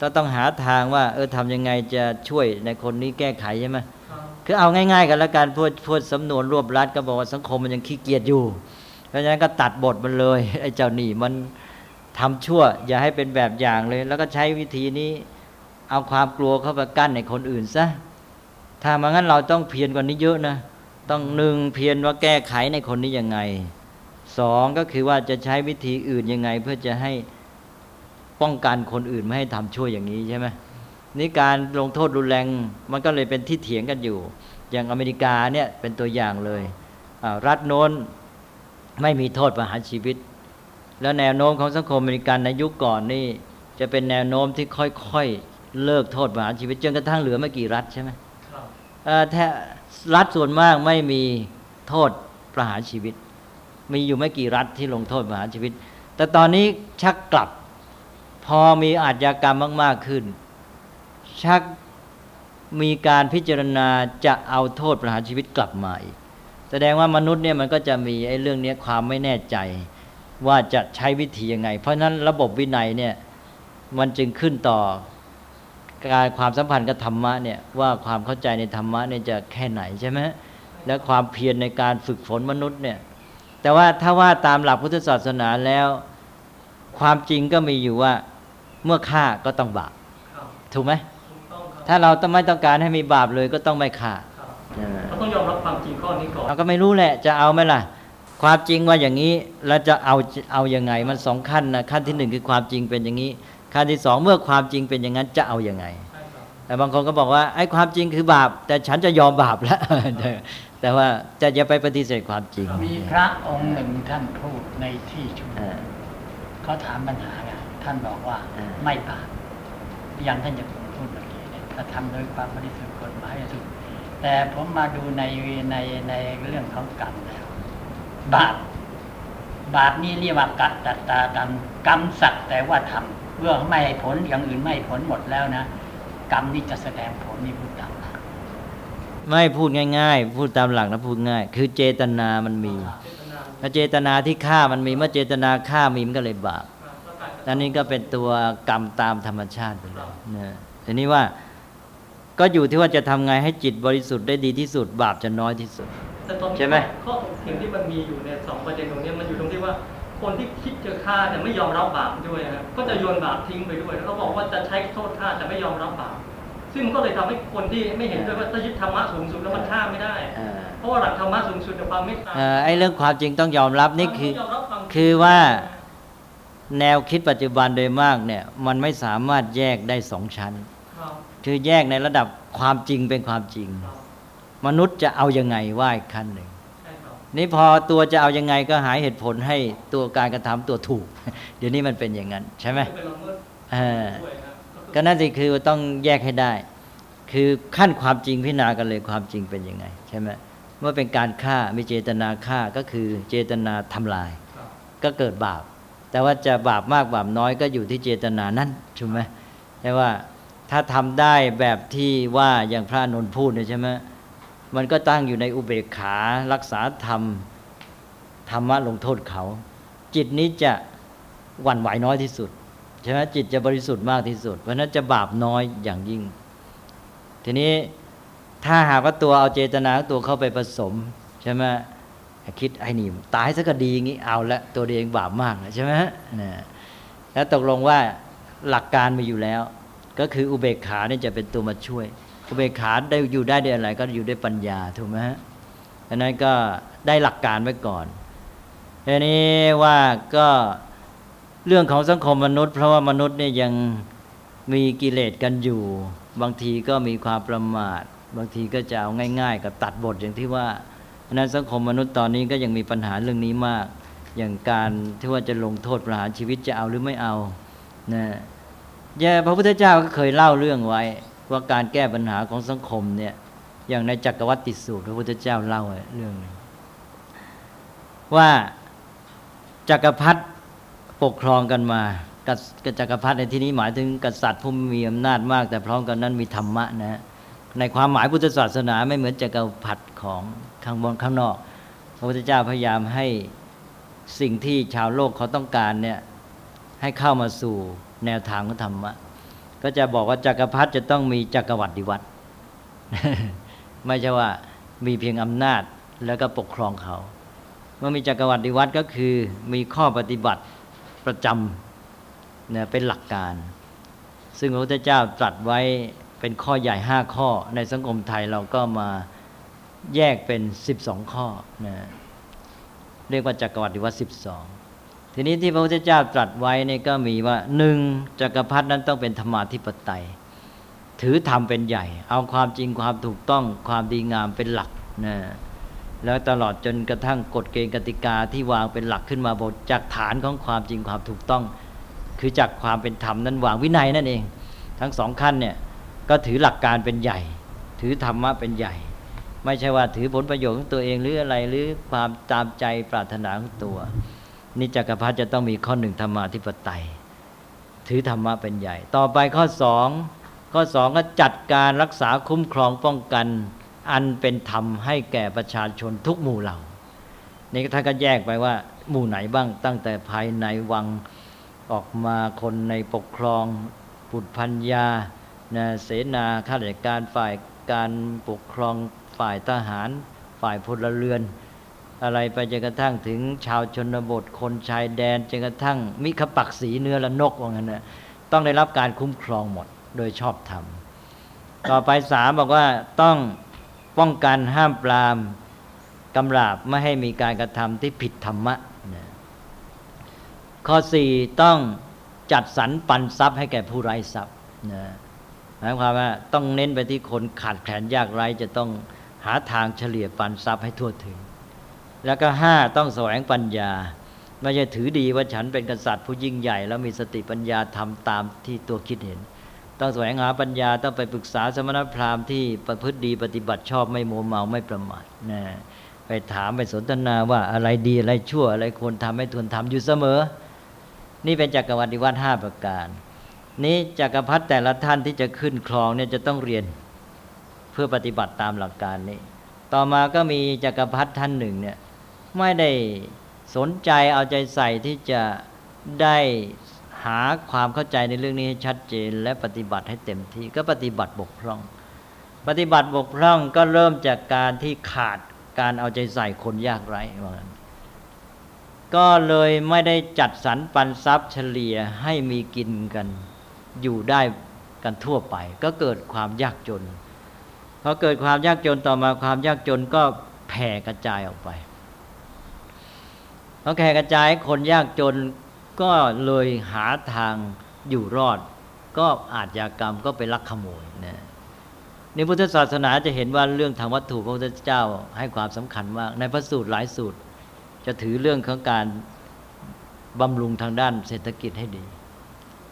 ต้องต้องหาทางว่า เออทำยังไงจะช่วยในคนนี้แก้ไขใช่ไหมคือเอาง่าย ๆ กันแล้วกันพูดพูดสำนวนรวบรัดก็บอกว่าสังคมมันยังขี้เกียจอยู่ เพราะฉะนั้นก็ตัดบทมันเลยไอ้เจ้าหนี่มันทำชั่ว อย่าให้เป็นแบบอย่างเลย แล้วก็ใช้วิธีนี้ เอาความกลัวเข้าไปกั้นในคนอื่นซะถ้ามางั้นเราต้องเพียรกว่านี้เยอะนะต้องหนึ่งเพียรว่าแก้ไขในคนนี้ยังไงสองก็คือว่าจะใช้วิธีอื่นยังไง เพื่อจะให้ ป้องกันคนอื่นไม่ให้ทำชั่วอย่างนี้ใช่ไหมนี่การลงโทษรุนแรงมันก็เลยเป็นที่เถียงกันอยู่ อย่างอเมริกาเนี่ยเป็นตัวอย่างเลยรัฐโน้นไม่มีโทษประหารชีวิต แล้วแนวโน้มของสังคมอเมริกันในยุคก่อนนี่จะเป็นแนวโน้มที่ค่อยๆเลิกโทษประหารชีวิตจนกระทั่งเหลือไม่กี่รัฐใช่ไหมครับรัฐส่วนมากไม่มีโทษประหารชีวิต มีอยู่ไม่กี่รัฐที่ลงโทษประหารชีวิต แต่ตอนนี้ชักกลับ พอมีอาชญากรรมมาก ๆขึ้น ชักมีการพิจารณาจะเอาโทษประหารชีวิตกลับมาอีก แสดงว่ามนุษย์เนี่ยมันก็จะมีไอ้เรื่องเนี้ยความไม่แน่ใจ ว่าจะใช้วิธียังไง เพราะฉะนั้นระบบวินัยเนี่ยมันจึงขึ้นต่อการความสัมพันธ์กับธรรมะเนี่ยว่าความเข้าใจในธรรมะเนี่ยจะแค่ไหนใช่ไหมและความเพียรในการฝึกฝนมนุษย์เนี่ยแต่ว่าถ้าว่าตามหลักพุทธศาสนาแล้ว ความจริงก็มีอยู่ว่า เมื่อฆ่าก็ต้องบาปครับถูกไหมถูกต้องครับถ้าเราต้องไม่ต้องการให้มีบาปเลยก็ต้องไม่ฆ่าครับเออเราต้องยอมรับความจริงข้อนี้ก่อนเราก็ไม่รู้แหละ จะเอาไหมล่ะ ความจริงว่าอย่างนี้แล้วจะเอาเอายังไง มันสองขั้นนะขั้นที่หนึ่งคือความจริงเป็นอย่างนี้ ขั้นที่สองเมื่อความจริงเป็นอย่างนั้นจะเอายังไงใช่ครับแต่บางคนก็บอกว่าไอ้ความจริงคือบาป แต่ฉันจะยอมบาปแล้วแต่ว่าจะอย่าไปปฏิเสธความจริง มีพระองค์หนึ่งท่านพูดในที่ชุมเอนุมอเขาถามปัญหาไง ท่านบอกว่าเออไม่บาปยังท่านจะพูดเมื่อกี้เนี่ยกระทำโดยความบริสุทธิ์กฎหมายสุดแต่ผมมาดูในในในเรื่องของกรรมแล้ว บาปบาปนี่เรียกว่ากัตตตากรรมกรรมสักแต่ว่าทำเพื่อไม่ให้ผลอย่างอื่นไม่ให้ผลหมดแล้วนะกรรมนี่จะแสดงผลนี่พูดตามหลักไม่พูดง่าย ๆ พูดตามหลักนะพูดง่าย คือเจตนามันมีเจตนาถ้าเจตนาที่ฆ่ามันมีเมื่อเจตนาฆ่ามีมันก็เลยบาป แล้วการกระทำอันนี้ก็เป็นตัวกรรมตามธรรมชาติไปเลยนะทีนี้ว่าก็อยู่ที่ว่าจะทำไงให้จิตบริสุทธิ์ได้ดีที่สุด บาปจะน้อยที่สุดแต่ตอนนี้ใช่ไหมข้อถกเถียงที่มันมีอยู่ในสองประเด็นตรงเนี้ยมันอยู่ตรงที่ว่าคนที่คิดจะฆ่าแต่ไม่ยอมรับบาปด้วยนะครับก็จะโยนบาปทิ้งไปด้วยแล้วก็บอกว่าจะใช้โทษฆ่าแต่ไม่ยอมรับบาปซึ่งมันก็เลยทำให้คนที่ไม่เห็นด้วยว่าถ้ายึดธรรมะสูงสุดแล้วมันฆ่าไม่ได้เอ่อเพราะว่าหลักธรรมะสูงสุดในความเมตตาเอ่อไอ้เรื่องความจริงต้องยอมรับนี่คือยมรับวามจริงคือว่า แนวคิดปัจจุบันโดยมากเนี่ย มันไม่สามารถแยกได้สองชั้นครับคือแยกในระดับความจริงเป็นความจริงครับมนุษย์จะเอายังไงว่าอีกขั้นหนึ่งใช่ครับนี่พอตัวจะเอายังไงก็หาเหตุผลให้ตัวการกระทำตัวถูก เดี๋ยวนี้มันเป็นอย่างนั้น ใช่ไหมเป็นละเมิดเออด้วยครับก็คือก็นั่นสิคือต้องแยกให้ได้ คือขั้นความจริงพิจารณากันเลยความจริงเป็นยังไง ใช่ไหมเมื่อเป็นการฆ่ามีเจตนาฆ่าก็คือเจตนาทำลายครับก็เกิดบาป แต่ว่าจะบาปมากบาปน้อยก็อยู่ที่เจตนานั่นใช่ไหมใช่ว่าถ้าทำได้แบบที่ว่าอย่างพระนนท์พูดเนี่ยใช่ไหมมันก็ตั้งอยู่ในอุเบกขารักษาธรรมธรรมะลงโทษเขา จิตนี้จะหวั่นไหวน้อยที่สุดใช่ไหมจิตจะบริสุทธิ์มากที่สุด เพราะนั้นจะบาปน้อยอย่างยิ่ง ทีนี้ถ้าหากว่าตัวเอาเจตนาตัวเข้าไปผสมใช่ไหม คิดไอ้นี่ตายซะก็ดีอย่างนี้เอาละตัวเองบาปมากใช่ไหมนะแล้วตกลงว่าหลักการมีอยู่แล้ว ก็คืออุเบกขาเนี่ยจะเป็นตัวมาช่วย อุเบกขาได้อยู่ได้ด้วยอะไร ก็อยู่ด้วยปัญญาถูกไหมฮะดังนั้นก็ได้หลักการไว้ก่อนทีนี้ว่าก็เรื่องของสังคมมนุษย์ เพราะว่ามนุษย์เนี่ยยังมีกิเลสกันอยู่ บางทีก็มีความประมาท บางทีก็จะเอาง่าย ๆ กับตัดบทอย่างที่ว่า เพราะนั้นสังคมมนุษย์ตอนนี้ก็ยังมีปัญหาเรื่องนี้มาก อย่างการที่ว่าจะลงโทษประหารชีวิตจะเอาหรือไม่เอานะยพระพุทธเจ้าก็เคยเล่าเรื่องไว้ ว่าการแก้ปัญหาของสังคมเนี่ยอย่างในจักรวัติสูตรพระพุทธเจ้าเล่าเรื่องว่าจักรพรรดิปกครองกันมากับจักรพรรดิในที่นี้หมายถึงกษัตริย์ผู้มีอำนาจมาก แต่พร้อมกันนั้นมีธรรมะนะฮะในความหมายพุทธศาสนาไม่เหมือนจักรพรรดิของ ข้างบนข้างนอก พระพุทธเจ้าพยายามให้สิ่งที่ชาวโลกเขาต้องการเนี่ยให้เข้ามาสู่แนวทางของธรรมะก็จะบอกว่าจักรพรรดิจะต้องมีจักรวรรดิวัตรไม่ใช่ว่ามีเพียงอำนาจแล้วก็ปกครองเขา เมื่อมีจักรวรรดิวัตรก็คือมีข้อปฏิบัติประจำเนี่ยเป็นหลักการ ซึ่งพระพุทธเจ้าตรัสไว้เป็นข้อใหญ่ห้าข้อในสังคมไทยเราก็มา แยกเป็น 12 ข้อนะเรียกว่าจักรวรรดิวัตร12ทีนี้ที่พระพุทธเจ้าตรัสไว้นี่ก็มีว่าหนึ่งจักรพรรดินั้นต้องเป็นธรรมาธิปไตย ถือธรรมเป็นใหญ่ เอาความจริงความถูกต้องความดีงามเป็นหลักนะแล้วตลอดจนกระทั่งกฎเกณฑ์กติกาที่วางเป็นหลักขึ้นมาบนจากฐานของความจริงความถูกต้อง คือจากความเป็นธรรมนั้นวางวินัยนั่นเอง ทั้งสองขั้นเนี่ยก็ถือหลักการเป็นใหญ่ ถือธรรมะเป็นใหญ่ ไม่ใช่ว่าถือผลประโยชน์ของตัวเองหรืออะไรหรือความตามใจปรารถนาของตัวนี่จักรพรรดิจะต้องมีข้อหนึ่งธรรมาธิปไตย ถือธรรมะเป็นใหญ่ ต่อไปข้อสองข้อสองก็จัดการรักษาคุ้มครองป้องกัน อันเป็นธรรมให้แก่ประชาชนทุกหมู่เหล่านี่ท่านก็แยกไปว่า หมู่ไหนบ้างตั้งแต่ภายในวังออกมาคนในปกครองบุตพัญญานะเสนาข้าราชการฝ่ายการปกครอง ฝ่ายทหาร ฝ่ายพลเรือน อะไรไปจนกระทั่งถึงชาวชนบทคนชายแดนจนกระทั่งมิขปักสีเนื้อและนกว่างั้นนะต้องได้รับการคุ้มครองหมดโดยชอบธรรมต่อไปสามบอกว่าต้องป้องกันห้ามปรามกำราบไม่ให้มีการกระทำที่ผิดธรรมะนะข้อสี่ต้องจัดสรรปันทรัพย์ให้แก่ผู้ไร้ทรัพย์นะหมายความว่าต้องเน้นไปที่คนขาดแคลนยากไร้จะต้อง หาทางเฉลี่ยปันทรัพย์ให้ทั่วถึง แล้วก็ห้าต้องแสวงปัญญาไม่ใช่ถือดีว่าฉันเป็นกษัตริย์ผู้ยิ่งใหญ่ แล้วมีสติปัญญาทำตามที่ตัวคิดเห็น ต้องแสวงหาปัญญาต้องไปปรึกษาสมณพราหมณ์ที่ประพฤติดีปฏิบัติชอบไม่โมเมาไม่ประมาทนะไปถามไปสนทนาว่าอะไรดีอะไรชั่วอะไรควรทำไม่ควรทำอยู่เสมอ นี่เป็นจักรวรรดิวัฒห้าประการ นี้จักรพรรดิแต่ละท่านที่จะขึ้นครองเนี่ยจะต้องเรียน พื่อปฏิบัติตามหลักการนี้ ต่อมาก็มีจักรพรรดิท่านหนึ่งเนี่ยไม่ได้สนใจเอาใจใส่ที่จะได้หาความเข้าใจในเรื่องนี้ให้ชัดเจน และปฏิบัติให้เต็มที่ก็ปฏิบัติบกพร่อง ปฏิบัติบกพร่องก็เริ่มจากการที่ขาดการเอาใจใส่คนยากไร้ว่างั้นก็เลยไม่ได้จัดสรรปันทรัพย์เฉลี่ยให้มีกินกันอยู่ได้กันทั่วไป ก็เกิดความยากจน อเกิดความยากจนต่อมาความยากจนก็แผ่กระจายออกไปพอแผ่กระจายคนยากจนก็เลยหาทางอยู่รอด ก็อาจยากรรมก็ไปลักขโมยนะในพุทธศาสนาจะเห็นว่าเรื่องทางวัตถุพระพุทธเจ้าให้ความสำคัญมาก ในพระสูตรหลายสูตร จะถือเรื่องของการบำรุงทางด้านเศรษฐกิจให้ดี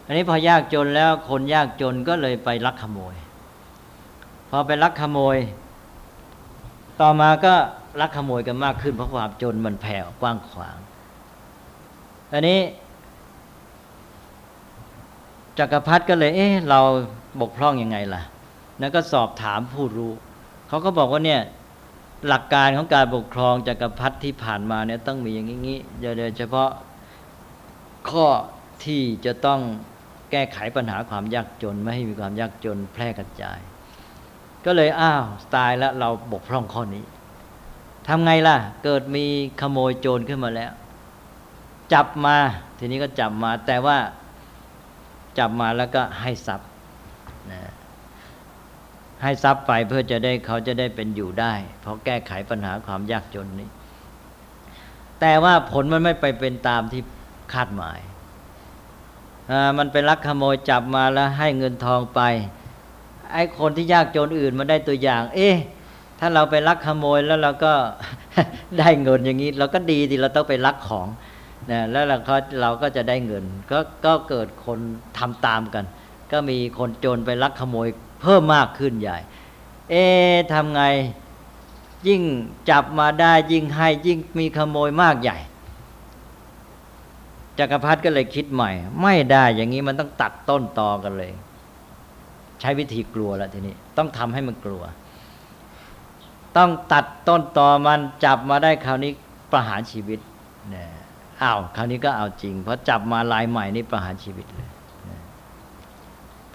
อันนี้พอยากจนแล้วคนยากจนก็เลยไปลักขโมย พอไปลักขโมย ต่อมาก็ลักขโมยกันมากขึ้นเพราะความจนมันแผ่กว้างขวางอันนี้จักรพรรดิก็เลย เอ๊ะเราบกพร่องยังไงล่ะ แล้วก็สอบถามผู้รู้ เขาก็บอกว่าเนี่ยหลักการของการปกครองจักรพรรดิที่ผ่านมาเนี่ยต้องมีอย่างนี้โดยเฉพาะข้อที่จะต้องแก้ไขปัญหาความยากจน ไม่ให้มีความยากจนแพร่กระจาย ก็เลยอ้าวตล์แล้วเราบกพร่องข้อนี้ทำไงล่ะ เกิดมีขโมยโจรขึ้นมาแล้ว จับมา ทีนี้ก็จับมา แต่ว่าจับมาแล้วก็ให้ทรัพย์นะให้ทรัพย์ไปเพื่อจะได้เขาจะได้เป็นอยู่ได้ เพราะแก้ไขปัญหาความยากจนนี้ แต่ว่าผลมันไม่ไปเป็นตามที่คาดหมายมันไปลักขโมยจับมาแล้วให้เงินทองไป ไอ้คนที่ยากจนอื่นมาได้ตัวอย่าง เอ๊ะถ้าเราไปลักขโมยแล้วเราก็ได้เงินอย่างนี้ เราก็ดีที่เราต้องไปลักของนะแล้วเราก็เราก็จะได้เงิน ก็ก็เกิดคนทำตามกัน ก็มีคนโจรไปลักขโมยเพิ่มมากขึ้นใหญ่ เอ๊ทำไงยิ่งจับมาได้ยิ่งให้ยิ่งมีขโมยมากใหญ่จักรพรรดิก็เลยคิดใหม่ ไม่ได้อย่างนี้มันต้องตัดต้นตอกันเลย ใช้วิธีกลัวแล้วทีนี้ ต้องทำให้มันกลัว ต้องตัดต้นตอมันจับมาได้คราวนี้ประหารชีวิตเนี่ยอ้าวคราวนี้ก็เอาจริงเพราะจับมาลายใหม่นี่ประหารชีวิตเลย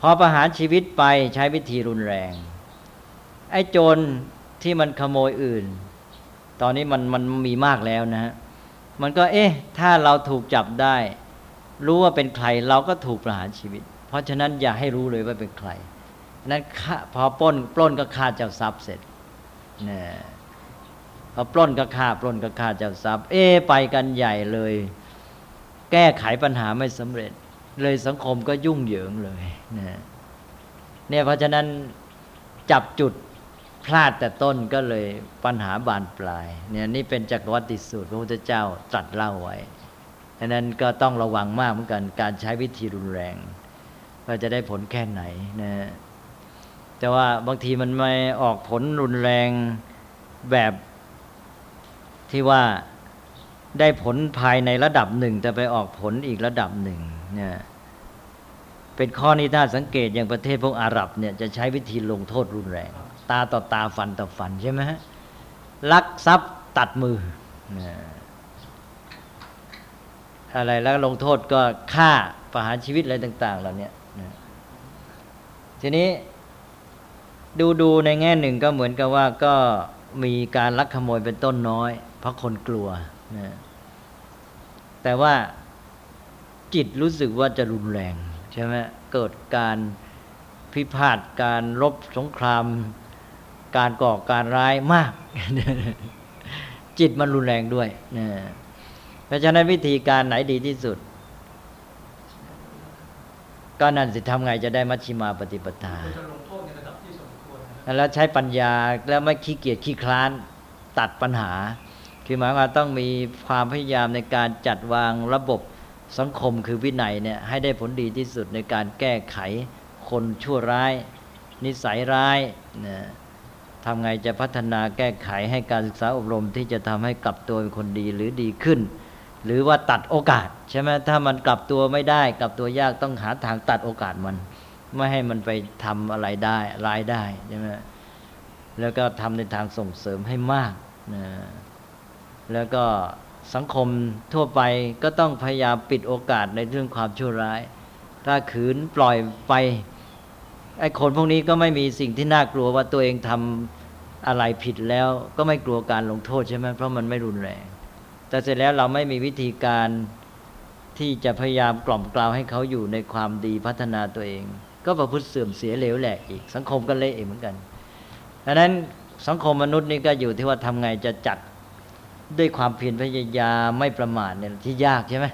พอประหารชีวิตไปใช้วิธีรุนแรง ไอ้โจรที่มันขโมยอื่น ตอนนี้มันมันมีมากแล้วนะฮะมันก็เอ๊ะ ถ้าเราถูกจับได้ รู้ว่าเป็นใครเราก็ถูกประหารชีวิต เพราะฉะนั้นอย่าให้รู้เลยว่าเป็นใครนั้นพอปล้นปล้นก็ฆ่าเจ้าทรัพย์เสร็จนี่พอปล้นก็ฆ่าปล้นก็ฆ่าเจ้าทรัพย์ เอ๊ไปกันใหญ่เลย แก้ไขปัญหาไม่สำเร็จ เลยสังคมก็ยุ่งเหยิงเลยนี่เนี่ยเพราะฉะนั้นจับจุดพลาดแต่ต้นก็เลยปัญหาบานปลายเนี่ยนี่เป็นจักรวัติสูตรพระพุทธเจ้าตรัสเล่าไว้ดังนั้นก็ต้องระวังมากเหมือนกันการใช้วิธีรุนแรง ว่าจะได้ผลแค่ไหนนะแต่ว่าบางทีมันไม่ออกผลรุนแรงแบบที่ว่าได้ผลภายในระดับหนึ่ง แต่ไปออกผลอีกระดับหนึ่งเนี่ยเป็นข้อนี้ถ้าสังเกตอย่างประเทศพวกอาหรับเนี่ยจะใช้วิธีลงโทษรุนแรง ตาต่อตาฟันต่อฟันใช่ไหมฮะลักทรัพย์ตัดมืออะไรแล้วลงโทษก็ฆ่าประหารชีวิตอะไรต่าง ๆ เหล่านี้ ทีนี้ดูดูในแง่หนึ่งก็เหมือนกับว่าก็มีการลักขโมยเป็นต้นน้อย เพราะคนกลัวนะแต่ว่าจิตรู้สึกว่าจะรุนแรงใช่ไหมเกิดการพิพาทการรบสงคราม การก่อการร้ายมาก จิตมันรุนแรงด้วยนะเพราะฉะนั้นวิธีการไหนดีที่สุด ก็นั่นสิทำไงจะได้มัชชิมาปฏิปทาแล้วใช้ปัญญาแล้วไม่ขี้เกียจขี้คลานตัดปัญหา คือหมายว่าต้องมีความพยายามในการจัดวางระบบสังคมคือวินัยเนี่ยให้ได้ผลดีที่สุดในการแก้ไขคนชั่วร้าย นิสัยร้ายนะทำไงจะพัฒนาแก้ไขให้การศึกษาอบรมที่จะทำให้กลับตัวเป็นคนดีหรือดีขึ้น หรือว่าตัดโอกาสใช่ไหมถ้ามันกลับตัวไม่ได้กลับตัวยากต้องหาทางตัดโอกาสมัน ไม่ให้มันไปทำอะไรได้ร้ายได้ใช่ไหมแล้วก็ทำในทางส่งเสริมให้มากนะแล้วก็สังคมทั่วไปก็ต้องพยายามปิดโอกาสในเรื่องความชั่วร้าย ถ้าขืนปล่อยไปไอ้คนพวกนี้ก็ไม่มีสิ่งที่น่ากลัวว่าตัวเองทำอะไรผิดแล้ว ก็ไม่กลัวการลงโทษใช่ไหมเพราะมันไม่รุนแรง แต่เสร็จแล้วเราไม่มีวิธีการที่จะพยายามกล่อมกล่าวให้เขาอยู่ในความดีพัฒนาตัวเอง ก็ประพฤติเสื่อมเสียเหลวแหลกอีก สังคมก็เละอีกเหมือนกันดังนั้นสังคมมนุษย์นี่ก็อยู่ที่ว่าทำไงจะจัดด้วยความเพียรพยายามไม่ประมาทเนี่ยที่ยากใช่ไหม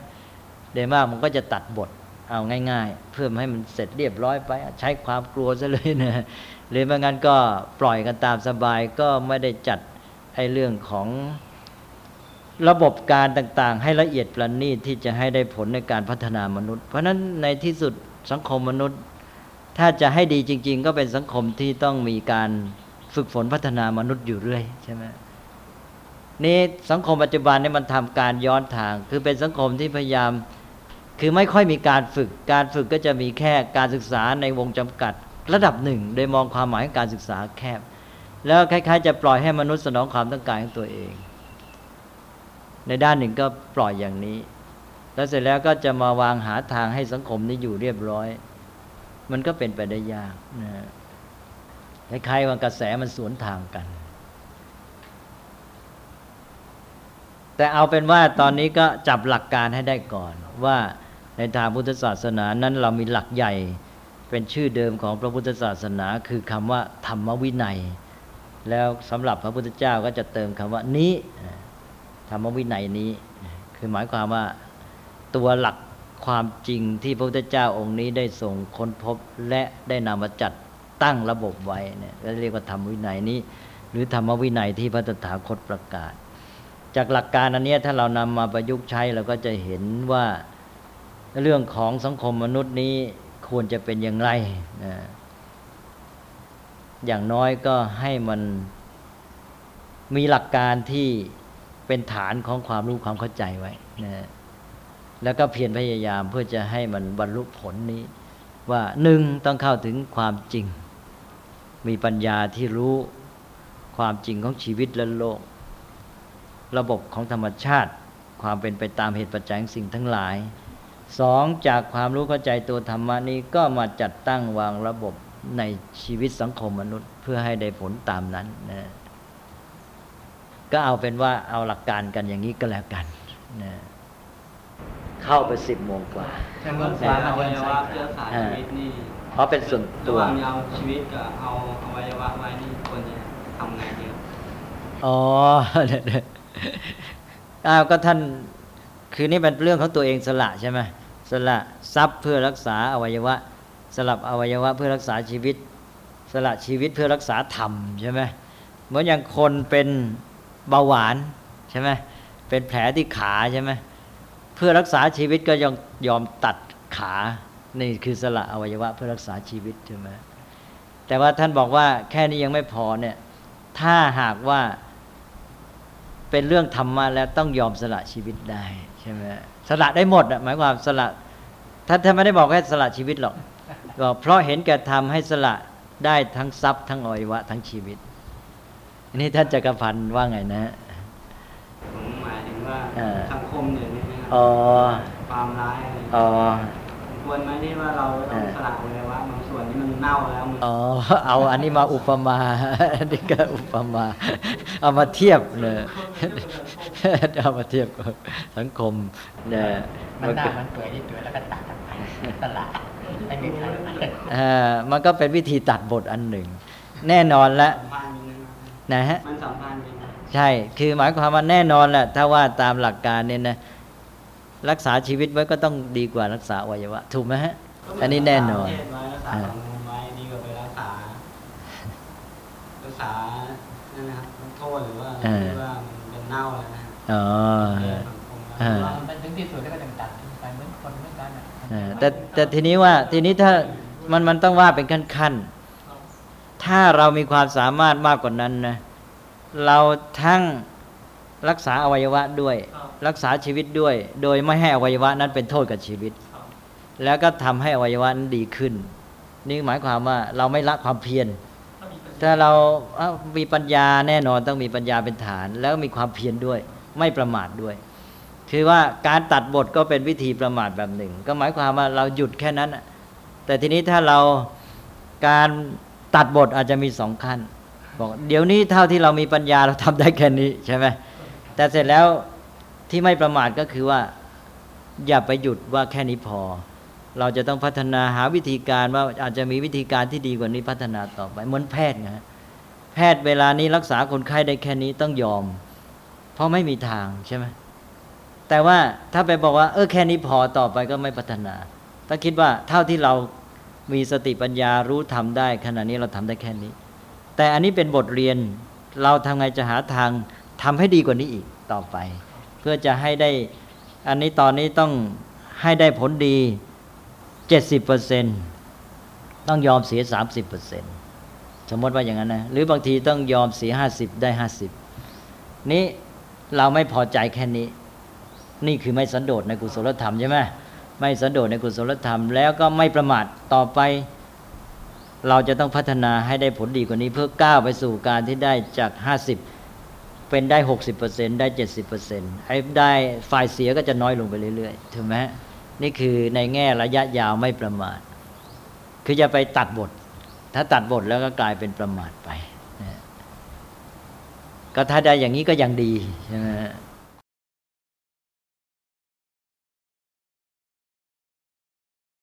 เดมากมันก็จะตัดบทเอาง่าย ๆ เพื่อให้มันเสร็จเรียบร้อยไปใช้ความกลัวซะเลยนะหรือไม่งั้นก็ปล่อยกันตามสบายก็ไม่ได้จัดให้เรื่องของ ระบบการต่างๆ ให้ละเอียดประณีตที่จะให้ได้ผลในการพัฒนามนุษย์ เพราะฉะนั้นในที่สุดสังคมมนุษย์ ถ้าจะให้ดีจริง ๆ ก็เป็นสังคมที่ต้องมีการฝึกฝนพัฒนามนุษย์อยู่เรื่อยใช่ไหมนี่สังคมปัจจุบันนี่มันทำการย้อนทาง คือเป็นสังคมที่พยายาม คือไม่ค่อยมีการฝึก การฝึกก็จะมีแค่การศึกษาในวงจำกัด ระดับหนึ่ง โดยมองความหมายของการศึกษาแคบ แล้วคล้าย ๆ จะปล่อยให้มนุษย์สนองความต้องการของตัวเอง ในด้านหนึ่งก็ปล่อยอย่างนี้ แล้วเสร็จแล้วก็จะมาวางหาทางให้สังคมนี้อยู่เรียบร้อย มันก็เป็นไปได้ยากนะคล้ายๆว่ากระแสมันสวนทางกัน แต่เอาเป็นว่าตอนนี้ก็จับหลักการให้ได้ก่อน ว่าในทางพุทธศาสนานั้นเรามีหลักใหญ่เป็นชื่อเดิมของพระพุทธศาสนาคือคำว่า ธรรมวินัย แล้วสำหรับพระพุทธเจ้าก็จะเติมคำว่านี้ ธรรมวินัยนี้ คือหมายความว่าตัวหลักความจริงที่พระพุทธเจ้าองค์นี้ได้ส่งค้นพบและได้นำมาจัดตั้งระบบไว้เนี่ยเรียกว่าธรรมวินัยนี้ หรือธรรมวินัยที่พระตถาคตประกาศ จากหลักการอันนี้ถ้าเรานำมาประยุกต์ใช้เราก็จะเห็นว่าเรื่องของสังคมมนุษย์นี้ควรจะเป็นอย่างไรนะอย่างน้อยก็ให้มันมีหลักการที่ เป็นฐานของความรู้ความเข้าใจไว้นะแล้วก็เพียรพยายามเพื่อจะให้มันบรรลุผลนี้ ว่าหนึ่งต้องเข้าถึงความจริง มีปัญญาที่รู้ความจริงของชีวิตและโลก ระบบของธรรมชาติ ความเป็นไปตามเหตุปัจจัยสิ่งทั้งหลายสองจากความรู้เข้าใจตัวธรรมนี้ก็มาจัดตั้งวางระบบในชีวิตสังคมมนุษย์ เพื่อให้ได้ผลตามนั้นนะ ก็เอาเป็นว่าเอาหลักการกันอย่างนี้ก็แล้วกันนะเข้าไปสิบโมงกว่าการรักษาอวัยวะเพื่อรักษาชีวิตนี่เพราะเป็นส่วนระตัหวว่างเอาชีวิตกับเอาอวัยวะไว้นี่ควรจะทำไงดีครับอ๋ออ้าวก็ท่านคือนี่เป็นเรื่องของตัวเองสละใช่ไหมสละทรัพย์เพื่อรักษาอวัยวะ สลับอวัยวะเพื่อรักษาชีวิต สละชีวิตเพื่อรักษาธรรมใช่ไหมเหมือนอย่างคนเป็น เบาหวานใช่ไหมเป็นแผลที่ขาใช่ไหมเพื่อรักษาชีวิตก็ยอมยอมตัดขานี่คือสละอวัยวะ เพื่อรักษาชีวิตใช่ไหมแต่ว่าท่านบอกว่าแค่นี้ยังไม่พอเนี่ย ถ้าหากว่าเป็นเรื่องธรรมะแล้วต้องยอมสละชีวิตได้ใช่ไหมสละได้หมดอะหมายความสละท่านท่านไม่ได้บอกแค่สละชีวิตหรอกบอกเพราะเห็นแก่ทำให้สละได้ทั้งทรัพย์ทั้งอวัยวะทั้งชีวิต นนี้ท่านจักรพันธ์ว่าไงนะผมหมายถึงว่าเออสังคมเนี่ยนี่นะครัอ๋อความร้ายอะไรอ๋อควรไหมที่ว่าเราต้องเออสละอวัยวะบางส่วนที่มันเน่าแล้วมันอ๋อเอาอันนี้มาอุปมาอันนี้ก็อุปมา เอามาเทียบเลยเอามาเทียบกับสังคมเนี่ยมันหน้าก็มันเปื่อยที่ตัวแล้วก็ตัดออกไปตลาดไม่มีใครมาเอ่อมันก็เป็นวิธีตัดบทอันหนึ่ง แน่นอนละสัมพั นธ์กันนะนะฮะมันสัมพันธ์กันนะใช่ คือหมายความว่าแน่นอนแหละถ้าว่าตามหลักการเนี่ยนะรักษาชีวิตไว้ก็ต้องดีกว่ารักษาอวัยวะ ถูกไหมฮะ อันนี้แน่นอนรักษาประเทศไว้รักษาสังคมไว้ดีกว่าไปรักษารักษานั่นนะครับโทษหรือว่าเออที่ว่ามันเป็นเน่าแล้วนะอ๋อเออสังคมเออมันถึงที่สุดแล้วก็ต้องตัดทิ้งไปเหมือนคนเหมือนกันอะเออแต่แต่ทีนี้ว่าทีนี้ถ้ามันมันต้องว่าเป็นขั้นๆ ถ้าเรามีความสามารถมากกว่านั้นนะเราทั้งรักษาอวัยวะด้วย รักษาชีวิตด้วย โดยไม่ให้อวัยวะนั้นเป็นโทษกับชีวิต แล้วก็ทำให้อวัยวะนั้นดีขึ้น นี่หมายความว่าเราไม่ละความเพียรถ้าเรามีปัญญาแน่นอนต้องมีปัญญาเป็นฐาน แล้วมีความเพียรด้วย ไม่ประมาทด้วย คือว่าการตัดบทก็เป็นวิธีประมาทแบบหนึ่ง ก็หมายความว่าเราหยุดแค่นั้นแต่ทีนี้ถ้าเราการ ตัดบทอาจจะมีสองขั้นบอกเดี๋ยวนี้เท่าที่เรามีปัญญาเราทำได้แค่นี้ใช่ไหมแต่เสร็จแล้วที่ไม่ประมาทก็คือว่า อย่าไปหยุดว่าแค่นี้พอ เราจะต้องพัฒนาหาวิธีการว่าอาจจะมีวิธีการที่ดีกว่านี้พัฒนาต่อไปเหมือนแพทย์นะแพทย์เวลานี้รักษาคนไข้ได้แค่นี้ต้องยอม เพราะไม่มีทางใช่ไหมแต่ว่าถ้าไปบอกว่า เออแค่นี้พอต่อไปก็ไม่พัฒนา ถ้าคิดว่าเท่าที่เรา มีสติปัญญารู้ทำได้ ขณะนี้เราทำได้แค่นี้ แต่อันนี้เป็นบทเรียนเราทำไงจะหาทางทำให้ดีกว่านี้อีกต่อไป เพื่อจะให้ได้อันนี้ตอนนี้ต้องให้ได้ผลดีเจ็ดสิบเปอร์เซ็นต้องยอมเสียสามสิบเปอร์เซ็นสมมติว่าอย่างนั้นนะหรือบางทีต้องยอมเสียห้าสิบได้ห้าสิบนี้เราไม่พอใจแค่นี้ นี่คือไม่สันโดษในกุศลธรรมใช่ไหม ไม่สันโดษในกุศลธรรม แล้วก็ไม่ประมาทต่อไป เราจะต้องพัฒนาให้ได้ผลดีกว่านี้เพื่อก้าวไปสู่การที่ได้จากห้าสิบเป็นได้หกสิบเปอร์เซ็นได้เจ็ดสิบเปอร์เซ็นต์ไอ้ได้ฝ่ายเสียก็จะน้อยลงไปเรื่อยๆถูกไหมนี่คือในแง่ระยะยาวไม่ประมาท คือจะไปตัดบท ถ้าตัดบทแล้วก็กลายเป็นประมาทไป ก็ถ้าได้อย่างนี้ก็ยังดีใช่ไหม